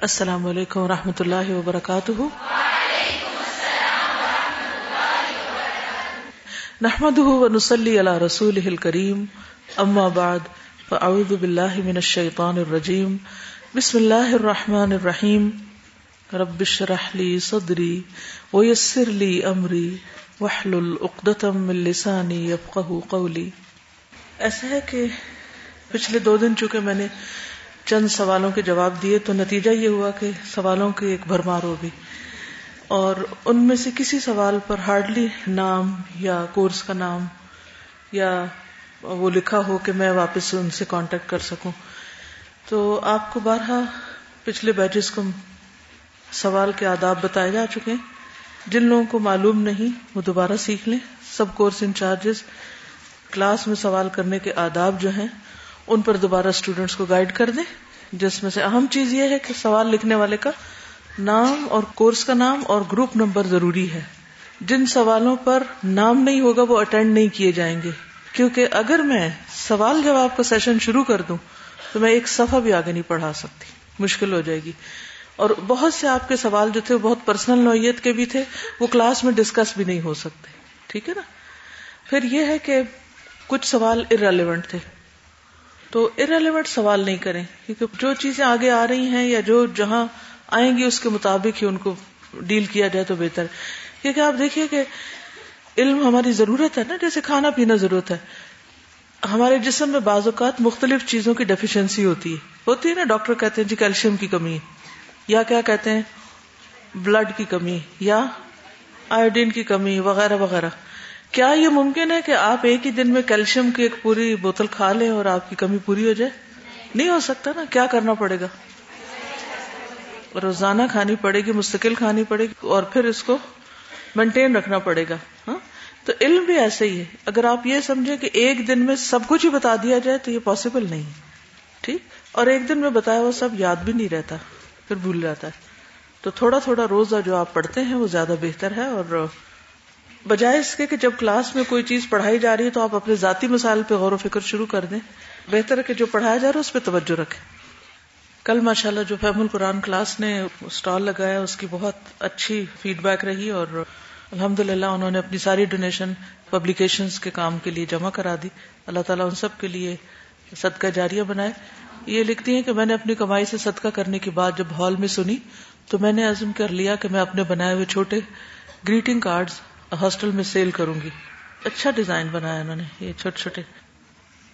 السلام علیکم و رحمۃ اللہ وبرکاتہ۔ نحمد ونسلی علی رسول الکریم۔ اما بعد، فاعوذ باللہ من الشیطان الرجیم۔ بسم اللہ الرحمن الرحیم۔ رب اشرح لی صدری ویسر لی امری۔ واحلل عقدۃ من لسانی یفقهوا قولی۔ ایسا ہے کہ پچھلے دو دن چونکہ میں نے چند سوالوں کے جواب دیے تو نتیجہ یہ ہوا کہ سوالوں کی ایک بھرمار ہو گئی۔ اور ان میں سے کسی سوال پر ہارڈلی نام یا کورس کا نام یا وہ لکھا ہو کہ میں واپس ان سے کانٹیکٹ کر سکوں۔ تو آپ کو بارہ پچھلے بیچز کو سوال کے آداب بتائے جا چکے ہیں۔ جن لوگوں کو معلوم نہیں، وہ دوبارہ سیکھ لیں۔ سب کورس انچارجز کلاس میں سوال کرنے کے آداب جو ہیں ان پر دوبارہ اسٹوڈینٹس کو گائیڈ کر دیں، جس میں سے اہم چیز یہ ہے کہ سوال لکھنے والے کا نام اور کورس کا نام اور گروپ نمبر ضروری ہے۔ جن سوالوں پر نام نہیں ہوگا، وہ اٹینڈ نہیں کیے جائیں گے۔ کیونکہ اگر میں سوال جواب کا سیشن شروع کر دوں، تو میں ایک صفحہ بھی آگے نہیں پڑھا سکتی۔ مشکل ہو جائے گی۔ اور بہت سے آپ کے سوال جو تھے بہت پرسنل نوعیت کے بھی تھے، وہ کلاس میں ڈسکس بھی نہیں ہو سکتے۔ ٹھیک ہے نا؟ پھر یہ ہے کہ کچھ سوال ارریلیونٹ تھے۔ تو ارریلیونٹ سوال نہیں کریں، کیونکہ جو چیزیں آگے آ رہی ہیں یا جو جہاں آئیں گی، اس کے مطابق ہی ان کو ڈیل کیا جائے تو بہتر۔ کیونکہ آپ دیکھیے کہ علم ہماری ضرورت ہے نا، جیسے کھانا پینا ضرورت ہے۔ ہمارے جسم میں بعض اوقات مختلف چیزوں کی ڈیفیشنسی ہوتی ہے۔ ہوتی ہے نا، ڈاکٹر کہتے ہیں جی کیلشیم کی کمی، یا کیا کہتے ہیں بلڈ کی کمی، یا آئوڈین کی کمی، وغیرہ وغیرہ۔ کیا یہ ممکن ہے کہ آپ ایک ہی دن میں کیلشیم کی ایک پوری بوتل کھا لیں اور آپ کی کمی پوری ہو جائے؟ نہیں ہو سکتا نا، کیا کرنا پڑے گا؟ روزانہ کھانی پڑے گی، مستقل کھانی پڑے گی اور پھر اس کو مینٹین رکھنا پڑے گا ہاں؟ تو علم بھی ایسے ہی ہے۔ اگر آپ یہ سمجھے کہ ایک دن میں سب کچھ ہی بتا دیا جائے تو یہ پاسبل نہیں ٹھیک؟ اور ایک دن میں بتایا وہ سب یاد بھی نہیں رہتا، پھر بھول جاتا ہے۔ تو تھوڑا تھوڑا روزہ جو آپ پڑھتے ہیں وہ زیادہ بہتر ہے اور بجائے اس کے کہ جب کلاس میں کوئی چیز پڑھائی جا رہی ہے تو آپ اپنے ذاتی مسائل پہ غور و فکر شروع کر دیں۔ بہتر ہے کہ جو پڑھایا جا رہا ہے اس پہ توجہ رکھیں۔ کل ماشاء اللہ جو فہم القرآن کلاس نے اسٹال لگایا، اس کی بہت اچھی فیڈ بیک رہی اور الحمد للہ انہوں نے اپنی ساری ڈونیشن پبلیکیشن کے کام کے لیے جمع کرا دی۔ اللہ تعالیٰ ان سب کے لیے صدقہ جاریہ بنائے۔ یہ لکھتی ہیں کہ میں نے اپنی کمائی سے صدقہ کرنے کی بات جب ہال میں سنی تو میں نے عزم کر لیا کہ میں اپنے بنائے ہوئے چھوٹے گریٹنگ کارڈز ہاسٹل میں سیل کروں گی۔ اچھا ڈیزائن بنایا انہوں نے، یہ چھوٹے چھوٹے۔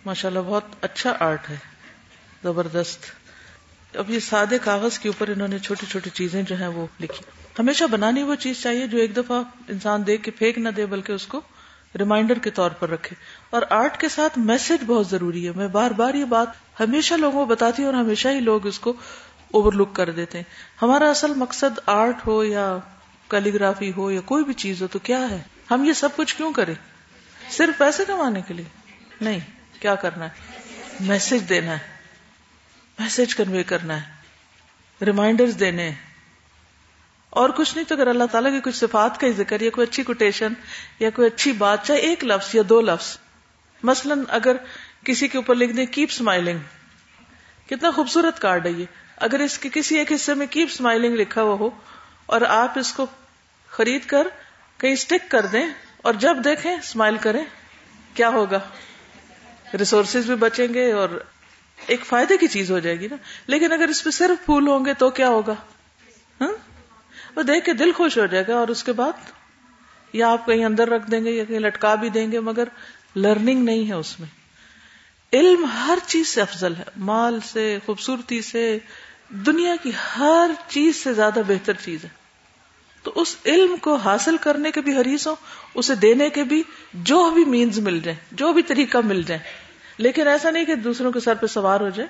ماشاء اللہ بہت اچھا آرٹ ہے۔ زبردست۔ اب یہ سادے کاغذ کے اوپر انہوں نے چھوٹی چھوٹی چیزیں جو ہیں وہ لکھی۔ ہمیشہ بنانی وہ چیز چاہیے جو ایک دفعہ انسان دیکھ کے پھینک نہ دے، بلکہ اس کو ریمائنڈر کے طور پر رکھے۔ اور آرٹ کے ساتھ میسج بہت ضروری ہے۔ میں بار بار یہ بات ہمیشہ لوگوں کو بتاتی ہوں اور ہمیشہ ہی لوگ اس کو اوور لک کر دیتے ہیں۔ ہمارا اصل مقصد آرٹ ہو یا کیلیگرافی ہو یا کوئی بھی چیز ہو تو کیا ہے؟ ہم یہ سب کچھ کیوں کریں؟ صرف پیسے کمانے کے لیے؟ نہیں، کیا کرنا ہے؟ میسج دینا ہے میسج کنوے کرنا ہے ریمائنڈر دینے اور کچھ نہیں تو اگر اللہ تعالیٰ کی کچھ صفات کا ہی ذکر، یا کوئی اچھی کوٹیشن یا کوئی اچھی بات، چاہے ایک لفظ یا دو لفظ۔ مثلا اگر کسی کے اوپر لکھ دیں کیپ اسمائلنگ کتنا خوبصورت کارڈ ہے یہ۔ اگر اس کے کسی ایک حصے میں کیپ اسمائلنگ لکھا ہوا ہو اور آپ اس کو خرید کر کہیں اسٹک کر دیں اور جب دیکھیں اسمائل کریں، کیا ہوگا؟ ریسورسز بھی بچیں گے اور ایک فائدے کی چیز ہو جائے گی نا۔ لیکن اگر اس پہ صرف پھول ہوں گے تو کیا ہوگا؟ ہاں؟ وہ دیکھ کے دل خوش ہو جائے گا اور اس کے بعد یا آپ کہیں اندر رکھ دیں گے یا کہیں لٹکا بھی دیں گے، مگر لرننگ نہیں ہے اس میں۔ علم ہر چیز سے افضل ہے۔ مال سے، خوبصورتی سے، دنیا کی ہر چیز سے زیادہ بہتر چیز ہے۔ تو اس علم کو حاصل کرنے کے بھی حریص ہو اسے دینے کے بھی جو بھی مینز مل جائیں، جو بھی طریقہ مل جائے لیکن ایسا نہیں کہ دوسروں کے سر پہ سوار ہو جائے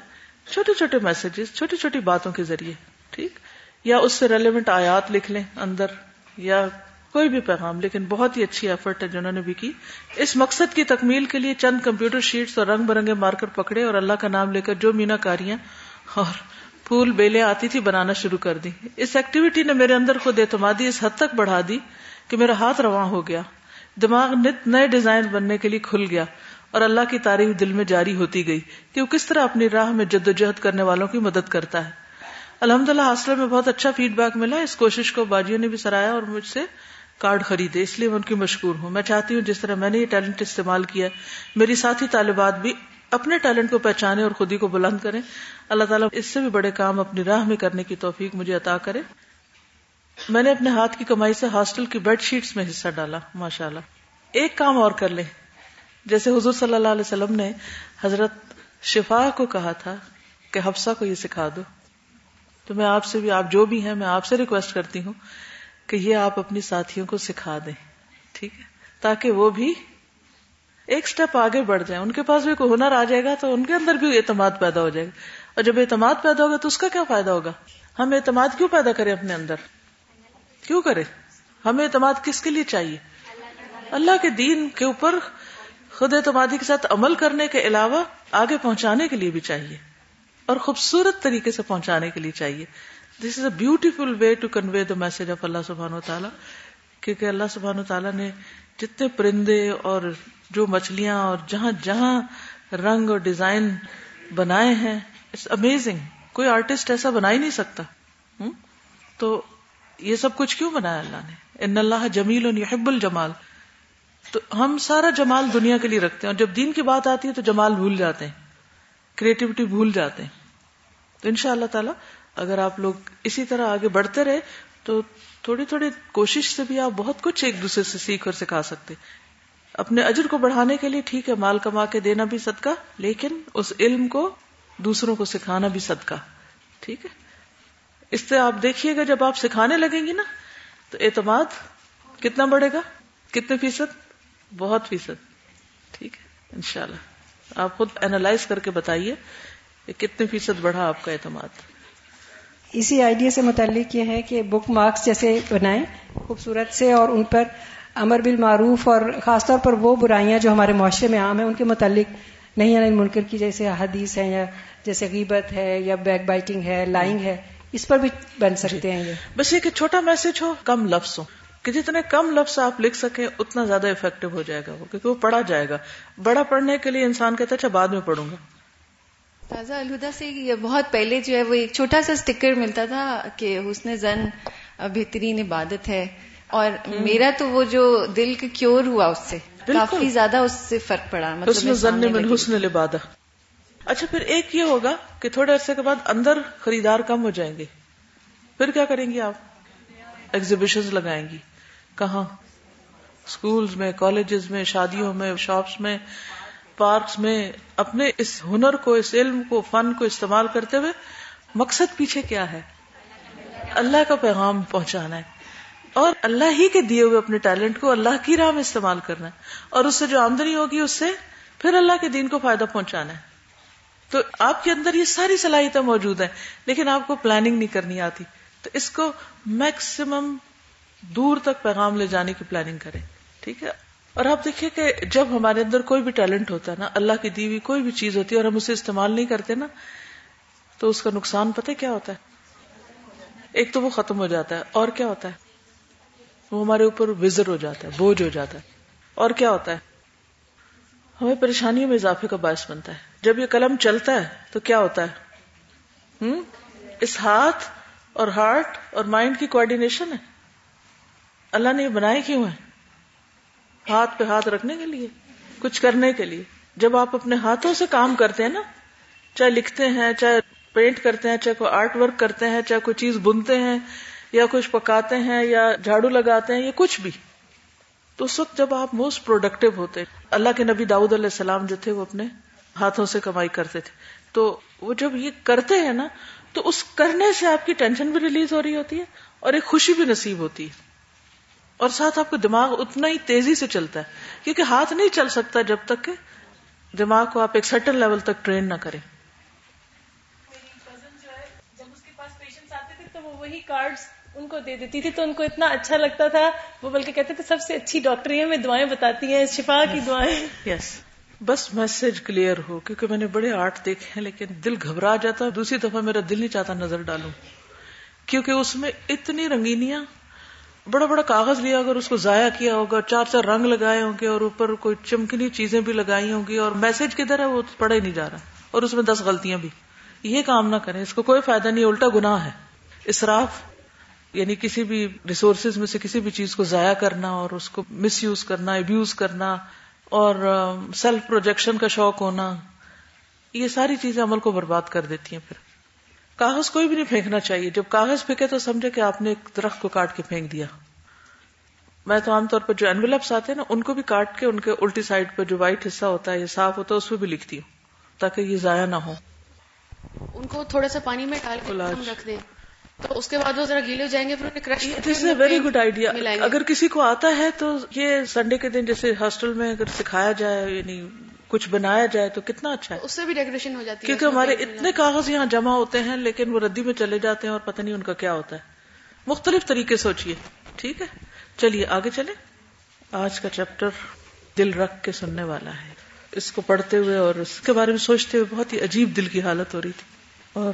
چھوٹے چھوٹے میسجز چھوٹی چھوٹی باتوں کے ذریعے، ٹھیک؟ یا اس سے ریلیونٹ آیات لکھ لیں اندر، یا کوئی بھی پیغام، لیکن بہت ہی اچھی ایفرٹ ہے جنہوں نے بھی کی۔ اس مقصد کی تکمیل کے لیے چند کمپیوٹر شیٹس اور رنگ برنگے مارکر پکڑے اور اللہ کا نام لے کر جو مینا کاریاں اور پھول بیلے آتی تھی، بنانا شروع کر دی۔ اس ایکٹیویٹی نے میرے اندر خود اعتمادی اس حد تک بڑھا دی کہ میرا ہاتھ رواں ہو گیا۔ دماغ نت نئے ڈیزائن بننے کے لیے کھل گیا اور اللہ کی تعریف دل میں جاری ہوتی گئی کہ وہ کس طرح اپنی راہ میں جد و جہد کرنے والوں کی مدد کرتا ہے۔ الحمد للہ حاصل میں بہت اچھا فیڈ بیک ملا۔ اس کوشش کو باجیوں نے بھی سرایا اور مجھ سے کارڈ خریدے، اس لیے میں ان کی مشکور ہوں۔ میں چاہتی ہوں جس طرح میں نے یہ ٹیلنٹ استعمال کیا میری ساتھی طالبات بھی اپنے ٹیلنٹ کو پہچانے اور خود ہی کو بلند کریں۔ اللہ تعالیٰ اس سے بھی بڑے کام اپنی راہ میں کرنے کی توفیق مجھے عطا کرے۔ میں نے اپنے ہاتھ کی کمائی سے ہاسٹل کی بیڈ شیٹس میں حصہ ڈالا ماشاء اللہ ایک کام اور کر لیں۔ جیسے حضور صلی اللہ علیہ وسلم نے حضرت شفا کو کہا تھا کہ حفصہ کو یہ سکھا دو۔ تو میں آپ سے بھی، آپ جو بھی ہیں، میں آپ سے ریکویسٹ کرتی ہوں کہ یہ آپ اپنی ساتھیوں کو سکھا دیں۔ ٹھیک ہے؟ تاکہ وہ بھی ایک سٹیپ آگے بڑھ جائیں، ان کے پاس بھی کوئی ہنر آ جائے گا تو ان کے اندر بھی اعتماد پیدا ہو جائے گا۔ اور جب اعتماد پیدا ہوگا تو اس کا کیا فائدہ ہوگا؟ ہم اعتماد کیوں پیدا کریں اپنے اندر؟ کیوں کرے ہمیں اعتماد کس کے لیے چاہیے؟ اللہ کے دین کے اوپر خود اعتمادی کے ساتھ عمل کرنے کے علاوہ آگے پہنچانے کے لیے بھی چاہیے۔ اور خوبصورت طریقے سے پہنچانے کے لیے چاہیے۔ This is a beautiful way to convey the message of Allah سبحان و تعالیٰ کیونکہ اللہ سبحان و تعالیٰ نے جتنے پرندے اور جو مچھلیاں اور جہاں جہاں رنگ اور ڈیزائن بنائے ہیں اٹس امیزنگ کوئی آرٹسٹ ایسا بنا ہی نہیں سکتا۔ تو یہ سب کچھ کیوں بنایا اللہ نے؟ ان اللہ جمیل یحب الجمال۔ تو ہم سارا جمال دنیا کے لیے رکھتے ہیں اور جب دین کی بات آتی ہے تو جمال بھول جاتے ہیں۔ کریٹیوٹی بھول جاتے ہیں۔ تو ان شاء اللہ تعالی اگر آپ لوگ اسی طرح آگے بڑھتے رہے تو تھوڑی تھوڑی کوشش سے بھی آپ بہت کچھ ایک دوسرے سے سیکھ اور سکھا سکتے اپنے اجر کو بڑھانے کے لیے ٹھیک ہے، مال کما کے دینا بھی صدقہ، لیکن اس علم کو دوسروں کو سکھانا بھی صدقہ، ٹھیک ہے؟ اس سے آپ دیکھیے گا، جب آپ سکھانے لگیں گی نا، تو اعتماد کتنا بڑھے گا؟ کتنے فیصد؟ بہت فیصد، ٹھیک ہے؟ انشاءاللہ۔ آپ خود اینالائز کر کے بتائیے کہ کتنے فیصد بڑھا آپ کا اعتماد۔ اسی آئیڈیا سے متعلق یہ ہے کہ بک مارکس جیسے بنائیں خوبصورت سے اور ان پر امر بالمعروف اور خاص طور پر وہ برائیاں جو ہمارے معاشرے میں عام ہیں ان کے متعلق نہیں یعنی منکر کی جیسے حدیث ہے یا جیسے غیبت ہے یا بیک بائٹنگ ہے لائنگ ہے اس پر بھی بن سکتے ہیں یہ۔ بس یہ کہ چھوٹا میسج ہو کم لفظ ہو۔ کہ جتنے کم لفظ آپ لکھ سکیں اتنا زیادہ افیکٹو ہو جائے گا وہ کیونکہ وہ پڑھا جائے گا۔ بڑا پڑھنے کے لیے انسان کہتا ہے اچھا بعد میں پڑھوں گا۔ تازہ الہدا سے بہت پہلے جو ہے وہ ایک چھوٹا سا اسٹیکر ملتا تھا کہ حسن زن بہترین عبادت ہے۔ اور میرا تو وہ جو دل کے کیور ہوا اس سے کافی زیادہ اس سے فرق پڑا مطلب حسن لبادہ اچھا پھر ایک یہ ہوگا کہ تھوڑے عرصے کے بعد اندر خریدار کم ہو جائیں گے۔ پھر کیا کریں گی آپ؟ ایگزیبیشن لگائیں گی۔ کہاں؟ اسکولس میں کالجز میں شادیوں میں شاپس میں پارکس میں۔ اپنے اس ہنر کو اس علم کو فن کو استعمال کرتے ہوئے مقصد پیچھے کیا ہے؟ اللہ کا پیغام پہنچانا ہے۔ اور اللہ ہی کے دیے ہوئے اپنے ٹیلنٹ کو اللہ کی راہ میں استعمال کرنا ہے۔ اور اس سے جو آمدنی ہوگی اس سے پھر اللہ کے دین کو فائدہ پہنچانا ہے۔ تو آپ کے اندر یہ ساری صلاحیتیں موجود ہیں، لیکن آپ کو پلاننگ نہیں کرنی آتی۔ تو اس کو میکسیمم دور تک پیغام لے جانے کی پلاننگ کریں۔ ٹھیک ہے؟ اور آپ دیکھیے کہ جب ہمارے اندر کوئی بھی ٹیلنٹ ہوتا ہے نا، اللہ کی دی ہوئی کوئی بھی چیز ہوتی ہے اور ہم اسے استعمال نہیں کرتے نا، تو اس کا نقصان پتہ کیا ہوتا ہے؟ ایک تو وہ ختم ہو جاتا ہے۔ اور کیا ہوتا ہے؟ وہ ہمارے اوپر وزر ہو جاتا ہے، بوجھ ہو جاتا ہے۔ اور کیا ہوتا ہے؟ ہمیں پریشانیوں میں اضافے کا باعث بنتا ہے۔ جب یہ قلم چلتا ہے تو کیا ہوتا ہے؟ ہم؟ اس ہاتھ اور ہارٹ اور مائنڈ کی کوآڈینیشن ہے۔ اللہ نے یہ بنائے کیوں ہیں؟ ہاتھ پہ ہاتھ رکھنے کے لیے، کچھ کرنے کے لیے۔ جب آپ اپنے ہاتھوں سے کام کرتے ہیں نا، چاہے لکھتے ہیں، چاہے پینٹ کرتے ہیں، چاہے کوئی آرٹ ورک کرتے ہیں، چاہے کوئی چیز بنتے ہیں یا کچھ پکاتے ہیں یا جھاڑو لگاتے ہیں یا کچھ بھی۔ تو اس وقت جب آپ موسٹ پروڈکٹیو ہوتے، اللہ کے نبی داؤد علیہ السلام جو تھے، وہ اپنے ہاتھوں سے کمائی کرتے تھے۔ تو وہ جب یہ کرتے ہیں نا، تو اس کرنے سے آپ کی ٹینشن بھی ریلیز ہو رہی ہوتی ہے اور ایک خوشی بھی نصیب ہوتی ہے۔ اور ساتھ آپ کا دماغ اتنا ہی تیزی سے چلتا ہے، کیونکہ ہاتھ نہیں چل سکتا جب تک کہ دماغ کو آپ ایک سٹل لیول تک ٹرین نہ کریں۔ جب اس وہی کارڈ ان کو دے دیتی تھی تو ان کو اتنا اچھا لگتا تھا۔ وہ بلکہ کہتے تھے سب سے اچھی ڈاکٹر ہمیں دعائیں بتاتی ہیں شفا کی دعائیں۔ یس بس میسج کلیئر ہو کیونکہ میں نے بڑے آرٹ دیکھے ہیں لیکن دل گھبرا جاتا دوسری دفعہ میرا دل نہیں چاہتا نظر ڈالوں کیونکہ اس میں اتنی رنگینیاں بڑا بڑا کاغذ لیا۔ اگر اس کو ضائع کیا ہوگا چار چار رنگ لگائے ہوں گے اور اوپر کوئی چمکنی چیزیں بھی لگائی ہوں گی اور میسج کدھر ہے وہ پڑھا ہی نہیں جا رہا۔ اور اس میں دس غلطیاں بھی۔ یہ کام نہ کریں اس کو کوئی فائدہ نہیں الٹا گناہ ہے۔ اسراف یعنی کسی بھی ریسورسز میں سے کسی بھی چیز کو ضائع کرنا اور اس کو مس یوز کرنا ابیوز کرنا اور سیلف پروجیکشن کا شوق ہونا یہ ساری چیزیں عمل کو برباد کر دیتی ہیں پھر۔ کاغذ کوئی بھی نہیں پھینکنا چاہیے۔ جب کاغذ پھینکے تو سمجھے کہ آپ نے ایک درخت کو کاٹ کے پھینک دیا۔ میں تو عام طور پر جو اینویلپس آتے ہیں نا ان کو بھی کاٹ کے ان کے الٹی سائڈ پہ جو وائٹ حصہ ہوتا ہے یہ صاف ہوتا ہے اس پہ بھی لکھتی ہوں تاکہ یہ ضائع نہ ہو۔ ان کو تھوڑا سا پانی میں ڈال کے رکھ دیں۔ تو اس کے بعد وہ ذرا گیلے ہو جائیں گے پھر انہیں crush this a very good idea اگر کسی کو آتا ہے تو یہ سنڈے کے دن جیسے ہاسٹل میں اگر سکھایا جائے یعنی کچھ بنایا جائے تو کتنا اچھا ہے۔ اس سے بھی ڈیکوریشن ہو جاتی ہے۔ کیونکہ ہمارے اتنے کاغذ یہاں جمع ہوتے ہیں لیکن وہ ردی میں چلے جاتے ہیں اور پتہ نہیں ان کا کیا ہوتا ہے۔ مختلف طریقے سوچیے ٹھیک ہے؟ چلیے آگے چلے آج کا چیپٹر دل رکھ کے سننے والا ہے۔ اس کو پڑھتے ہوئے اور اس کے بارے میں سوچتے ہوئے بہت ہی عجیب دل کی حالت ہو رہی تھی۔ اور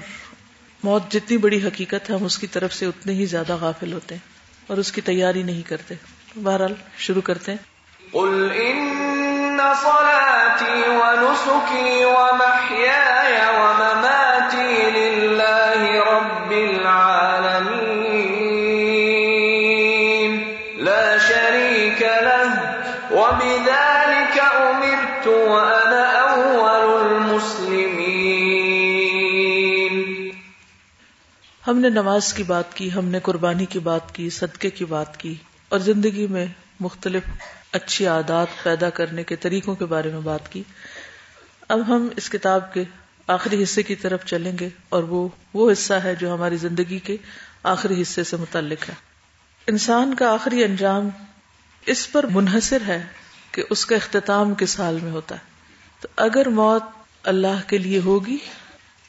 موت جتنی بڑی حقیقت ہے ہم اس کی طرف سے اتنے ہی زیادہ غافل ہوتے ہیں اور اس کی تیاری نہیں کرتے بہرحال شروع کرتے ہیں قل ان صلاتي ونسكي ومحياي ومماتي ہم نے نماز کی بات کی، ہم نے قربانی کی بات کی، صدقے کی بات کی، اور زندگی میں مختلف اچھی عادات پیدا کرنے کے طریقوں کے بارے میں بات کی۔ اب ہم اس کتاب کے آخری حصے کی طرف چلیں گے، اور وہ وہ حصہ ہے جو ہماری زندگی کے آخری حصے سے متعلق ہے۔ انسان کا آخری انجام اس پر منحصر ہے کہ اس کا اختتام کس حال میں ہوتا ہے۔ تو اگر موت اللہ کے لیے ہوگی،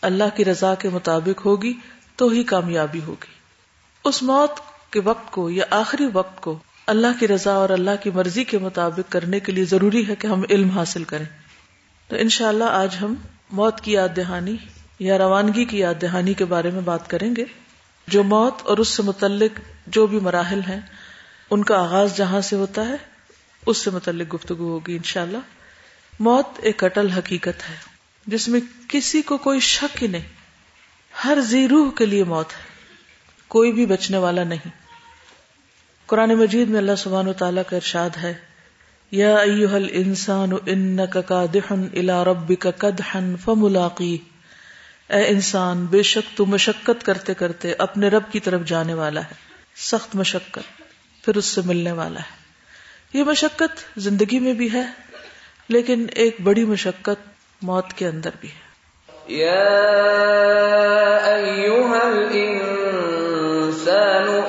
اللہ کی رضا کے مطابق ہوگی تو ہی کامیابی ہوگی۔ اس موت کے وقت کو یا آخری وقت کو اللہ کی رضا اور اللہ کی مرضی کے مطابق کرنے کے لیے ضروری ہے کہ ہم علم حاصل کریں۔ تو انشاءاللہ آج ہم موت کی یاد دہانی یا روانگی کی یاد دہانی کے بارے میں بات کریں گے۔ جو موت اور اس سے متعلق جو بھی مراحل ہیں، ان کا آغاز جہاں سے ہوتا ہے، اس سے متعلق گفتگو ہوگی انشاءاللہ۔ موت ایک اٹل حقیقت ہے، جس میں کسی کو کوئی شک ہی نہیں۔ ہر زی روح کے لیے موت ہے۔ کوئی بھی بچنے والا نہیں۔ قرآن مجید میں اللہ سبحانہ و تعالیٰ کا ارشاد ہے، یا ایوہ الانسان انکا قادحن الى ربک قدحن فملاقی اے انسان، بے شک تو مشقت کرتے کرتے اپنے رب کی طرف جانے والا ہے۔ سخت مشقت، پھر اس سے ملنے والا ہے۔ یہ مشقت زندگی میں بھی ہے، لیکن ایک بڑی مشقت موت کے اندر بھی ہے۔ يا أيها الإنسان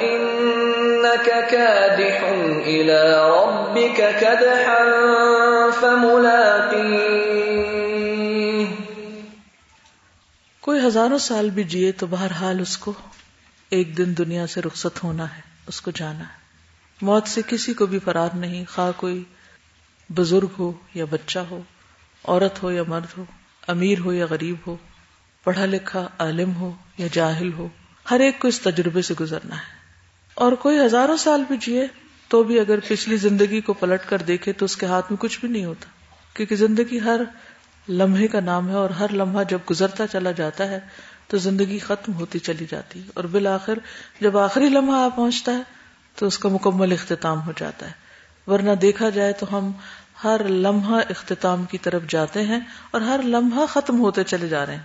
إنك كادح إلى ربك كدحا فملاقيه کوئی ہزاروں سال بھی جیے تو بہرحال اس کو ایک دن دنیا سے رخصت ہونا ہے، اس کو جانا ہے۔ موت سے کسی کو بھی فرار نہیں، خواہ کوئی بزرگ ہو یا بچہ ہو، عورت ہو یا مرد ہو۔ امیر ہو یا غریب ہو، پڑھا لکھا، عالم ہو یا جاہل ہو، ہر ایک کو اس تجربے سے گزرنا ہے۔ اور کوئی ہزاروں سال بھی جیے تو بھی اگر پچھلی زندگی کو پلٹ کر دیکھے تو اس کے ہاتھ میں کچھ بھی نہیں ہوتا۔ کیونکہ زندگی ہر لمحے کا نام ہے اور ہر لمحہ جب گزرتا چلا جاتا ہے تو زندگی ختم ہوتی چلی جاتی ہے۔ اور بالآخر جب آخری لمحہ آ پہنچتا ہے تو اس کا مکمل اختتام ہو جاتا ہے۔ ورنہ دیکھا جائے تو ہم ہر لمحہ اختتام کی طرف جاتے ہیں اور ہر لمحہ ختم ہوتے چلے جا رہے ہیں۔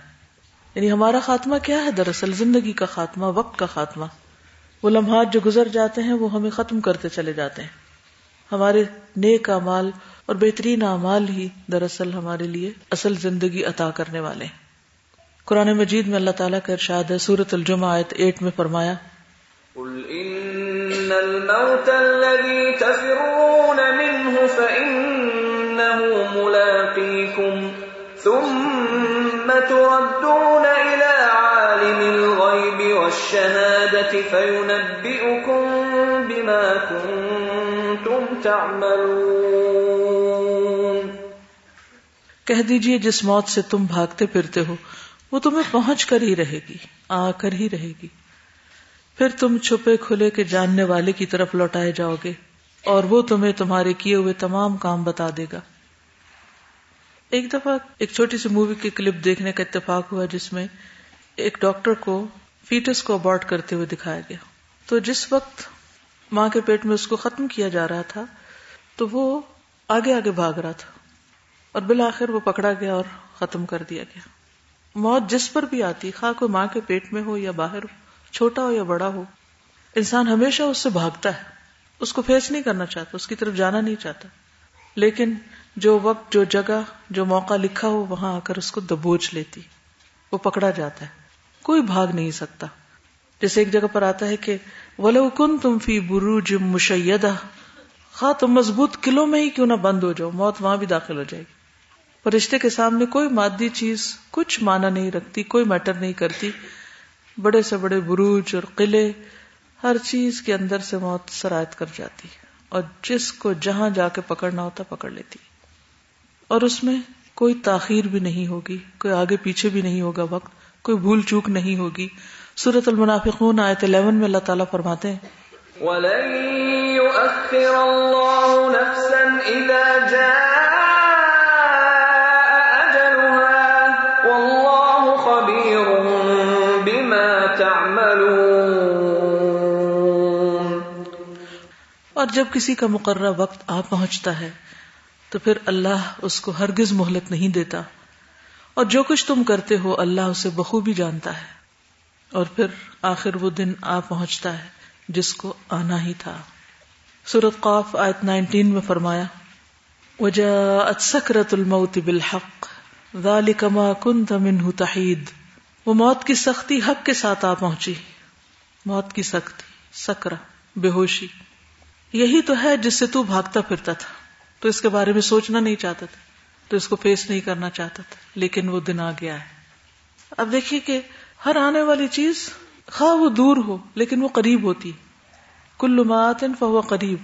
یعنی ہمارا خاتمہ کیا ہے؟ دراصل زندگی کا خاتمہ، وقت کا خاتمہ۔ وہ لمحات جو گزر جاتے ہیں، وہ ہمیں ختم کرتے چلے جاتے ہیں۔ ہمارے نیک اعمال اور بہترین اعمال ہی دراصل ہمارے لیے اصل زندگی عطا کرنے والے ہیں۔ قرآن مجید میں اللہ تعالیٰ کا ارشاد ہے سورت الجمہ آیت ایٹ میں فرمایا، قل إن الموت الذي تفرون منه ثم تردون إلى عالم الغيب والشهادة فينبئكم بما كنتم تعملون. کہہ دیجیے، جس موت سے تم بھاگتے پھرتے ہو، وہ تمہیں پہنچ کر ہی رہے گی، آ کر ہی رہے گی۔ پھر تم چھپے کھلے کے جاننے والے کی طرف لوٹائے جاؤ گے، اور وہ تمہیں تمہارے کیے ہوئے تمام کام بتا دے گا۔ ایک دفعہ ایک چھوٹی سی مووی کی کلپ دیکھنے کا اتفاق ہوا جس میں ایک ڈاکٹر کو فیٹس کو ابارٹ کرتے ہوئے دکھایا گیا۔ تو جس وقت ماں کے پیٹ میں اس کو ختم کیا جا رہا تھا، تو وہ آگے آگے بھاگ رہا تھا اور بالآخر وہ پکڑا گیا اور ختم کر دیا گیا۔ موت جس پر بھی آتی، خواہ کوئی ماں کے پیٹ میں ہو یا باہر ہو، چھوٹا ہو یا بڑا ہو، انسان ہمیشہ اس سے بھاگتا ہے۔ اس کو فیس نہیں کرنا چاہتا، اس کی طرف جانا نہیں چاہتا۔ لیکن جو وقت، جو جگہ، جو موقع لکھا ہو، وہاں آ کر اس کو دبوچ لیتی۔ وہ پکڑا جاتا ہے۔ کوئی بھاگ نہیں سکتا۔ جیسے ایک جگہ پر آتا ہے کہ ولو کن تم فی بروج مشیدہ ہاں، خواہ تم مضبوط قلعوں میں ہی کیوں نہ بند ہو جاؤ۔ موت وہاں بھی داخل ہو جائے گی۔ فرشتے کے سامنے کوئی مادی چیز کچھ مانا نہیں رکھتی، کوئی میٹر نہیں کرتی۔ بڑے سے بڑے بروج اور قلعے، ہر چیز کے اندر سے موت سرایت کر جاتی اور جس کو جہاں جا کے پکڑنا ہوتا، پکڑ لیتی۔ اور اس میں کوئی تاخیر بھی نہیں ہوگی کوئی آگے پیچھے بھی نہیں ہوگا وقت کوئی بھول چوک نہیں ہوگی۔ سورت المنافقون آیت 11 میں اللہ تعالیٰ فرماتے ہیں وَلَن يُؤَخِّرَ اللَّهُ نَفْسًا إِذَا جَاءَ أَجَلُهَا وَاللَّهُ خَبِيرٌ بِمَا تَعْمَلُونَ۔ اور جب کسی کا مقررہ وقت آ پہنچتا ہے تو پھر اللہ اس کو ہرگز مہلت نہیں دیتا۔ اور جو کچھ تم کرتے ہو، اللہ اسے بخوبی جانتا ہے۔ اور پھر آخر وہ دن آ پہنچتا ہے، جس کو آنا ہی تھا۔ سورت قاف آیت نائنٹین میں فرمایا، وجاءت سکرت الموت بالحق، ذالک ما کنت منہ تحید۔ وہ موت کی سختی حق کے ساتھ آ پہنچی۔ موت کی سختی سکرا بے ہوشی۔ یہی تو ہے جس سے تو بھاگتا پھرتا تھا۔ تو اس کے بارے میں سوچنا نہیں چاہتا تھا، تو اس کو فیس نہیں کرنا چاہتا تھا، لیکن وہ دن آ گیا ہے۔ اب دیکھیے کہ ہر آنے والی چیز خواہ وہ دور ہو، لیکن وہ قریب ہوتی کل ماتن فہو قریب۔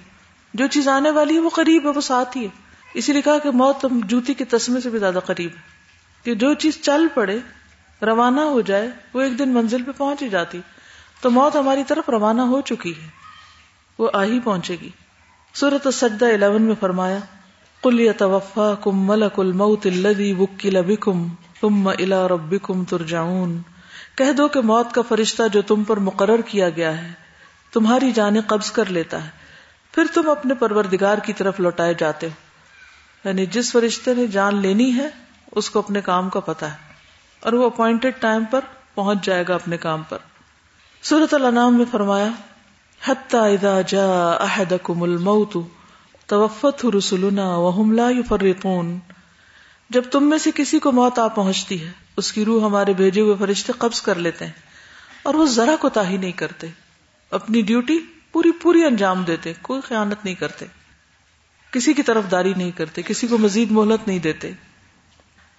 جو چیز آنے والی ہے، وہ قریب ہے، وہ ساتھ ہی ہے۔ اسی لیے کہا کہ موت جوتی کے تسمے سے بھی زیادہ قریب ہے۔ کہ جو چیز چل پڑے، روانہ ہو جائے، وہ ایک دن منزل پہ پہنچ ہی جاتی۔ تو موت ہماری طرف روانہ ہو چکی ہے۔ وہ آ ہی پہنچے گی۔ سورت السجدہ 11 میں فرمایا، قل يتوفاكم ملك الموت الذي وكل بكم ثم الى ربكم ترجعون۔ کہہ دو کہ موت کا فرشتہ جو تم پر مقرر کیا گیا ہے، تمہاری جانیں قبض کر لیتا ہے۔ پھر تم اپنے پروردگار کی طرف لوٹائے جاتے ہو۔ یعنی جس فرشتے نے جان لینی ہے، اس کو اپنے کام کا پتا ہے۔ اور وہ اپوائنٹڈ ٹائم پر پہنچ جائے گا اپنے کام پر۔ سورت الانام میں فرمایا حتی اذا جاء احدکم الموت توفت رسولنا وهم لا يفرقون جب تم میں سے کسی کو موت آ پہنچتی ہے، اس کی روح ہمارے بھیجے ہوئے فرشتے قبض کر لیتے ہیں اور وہ ذرا کو تاہی نہیں کرتے، اپنی ڈیوٹی پوری پوری انجام دیتے، کوئی خیانت نہیں کرتے۔ کسی کی طرف داری نہیں کرتے، کسی کو مزید مہلت نہیں دیتے۔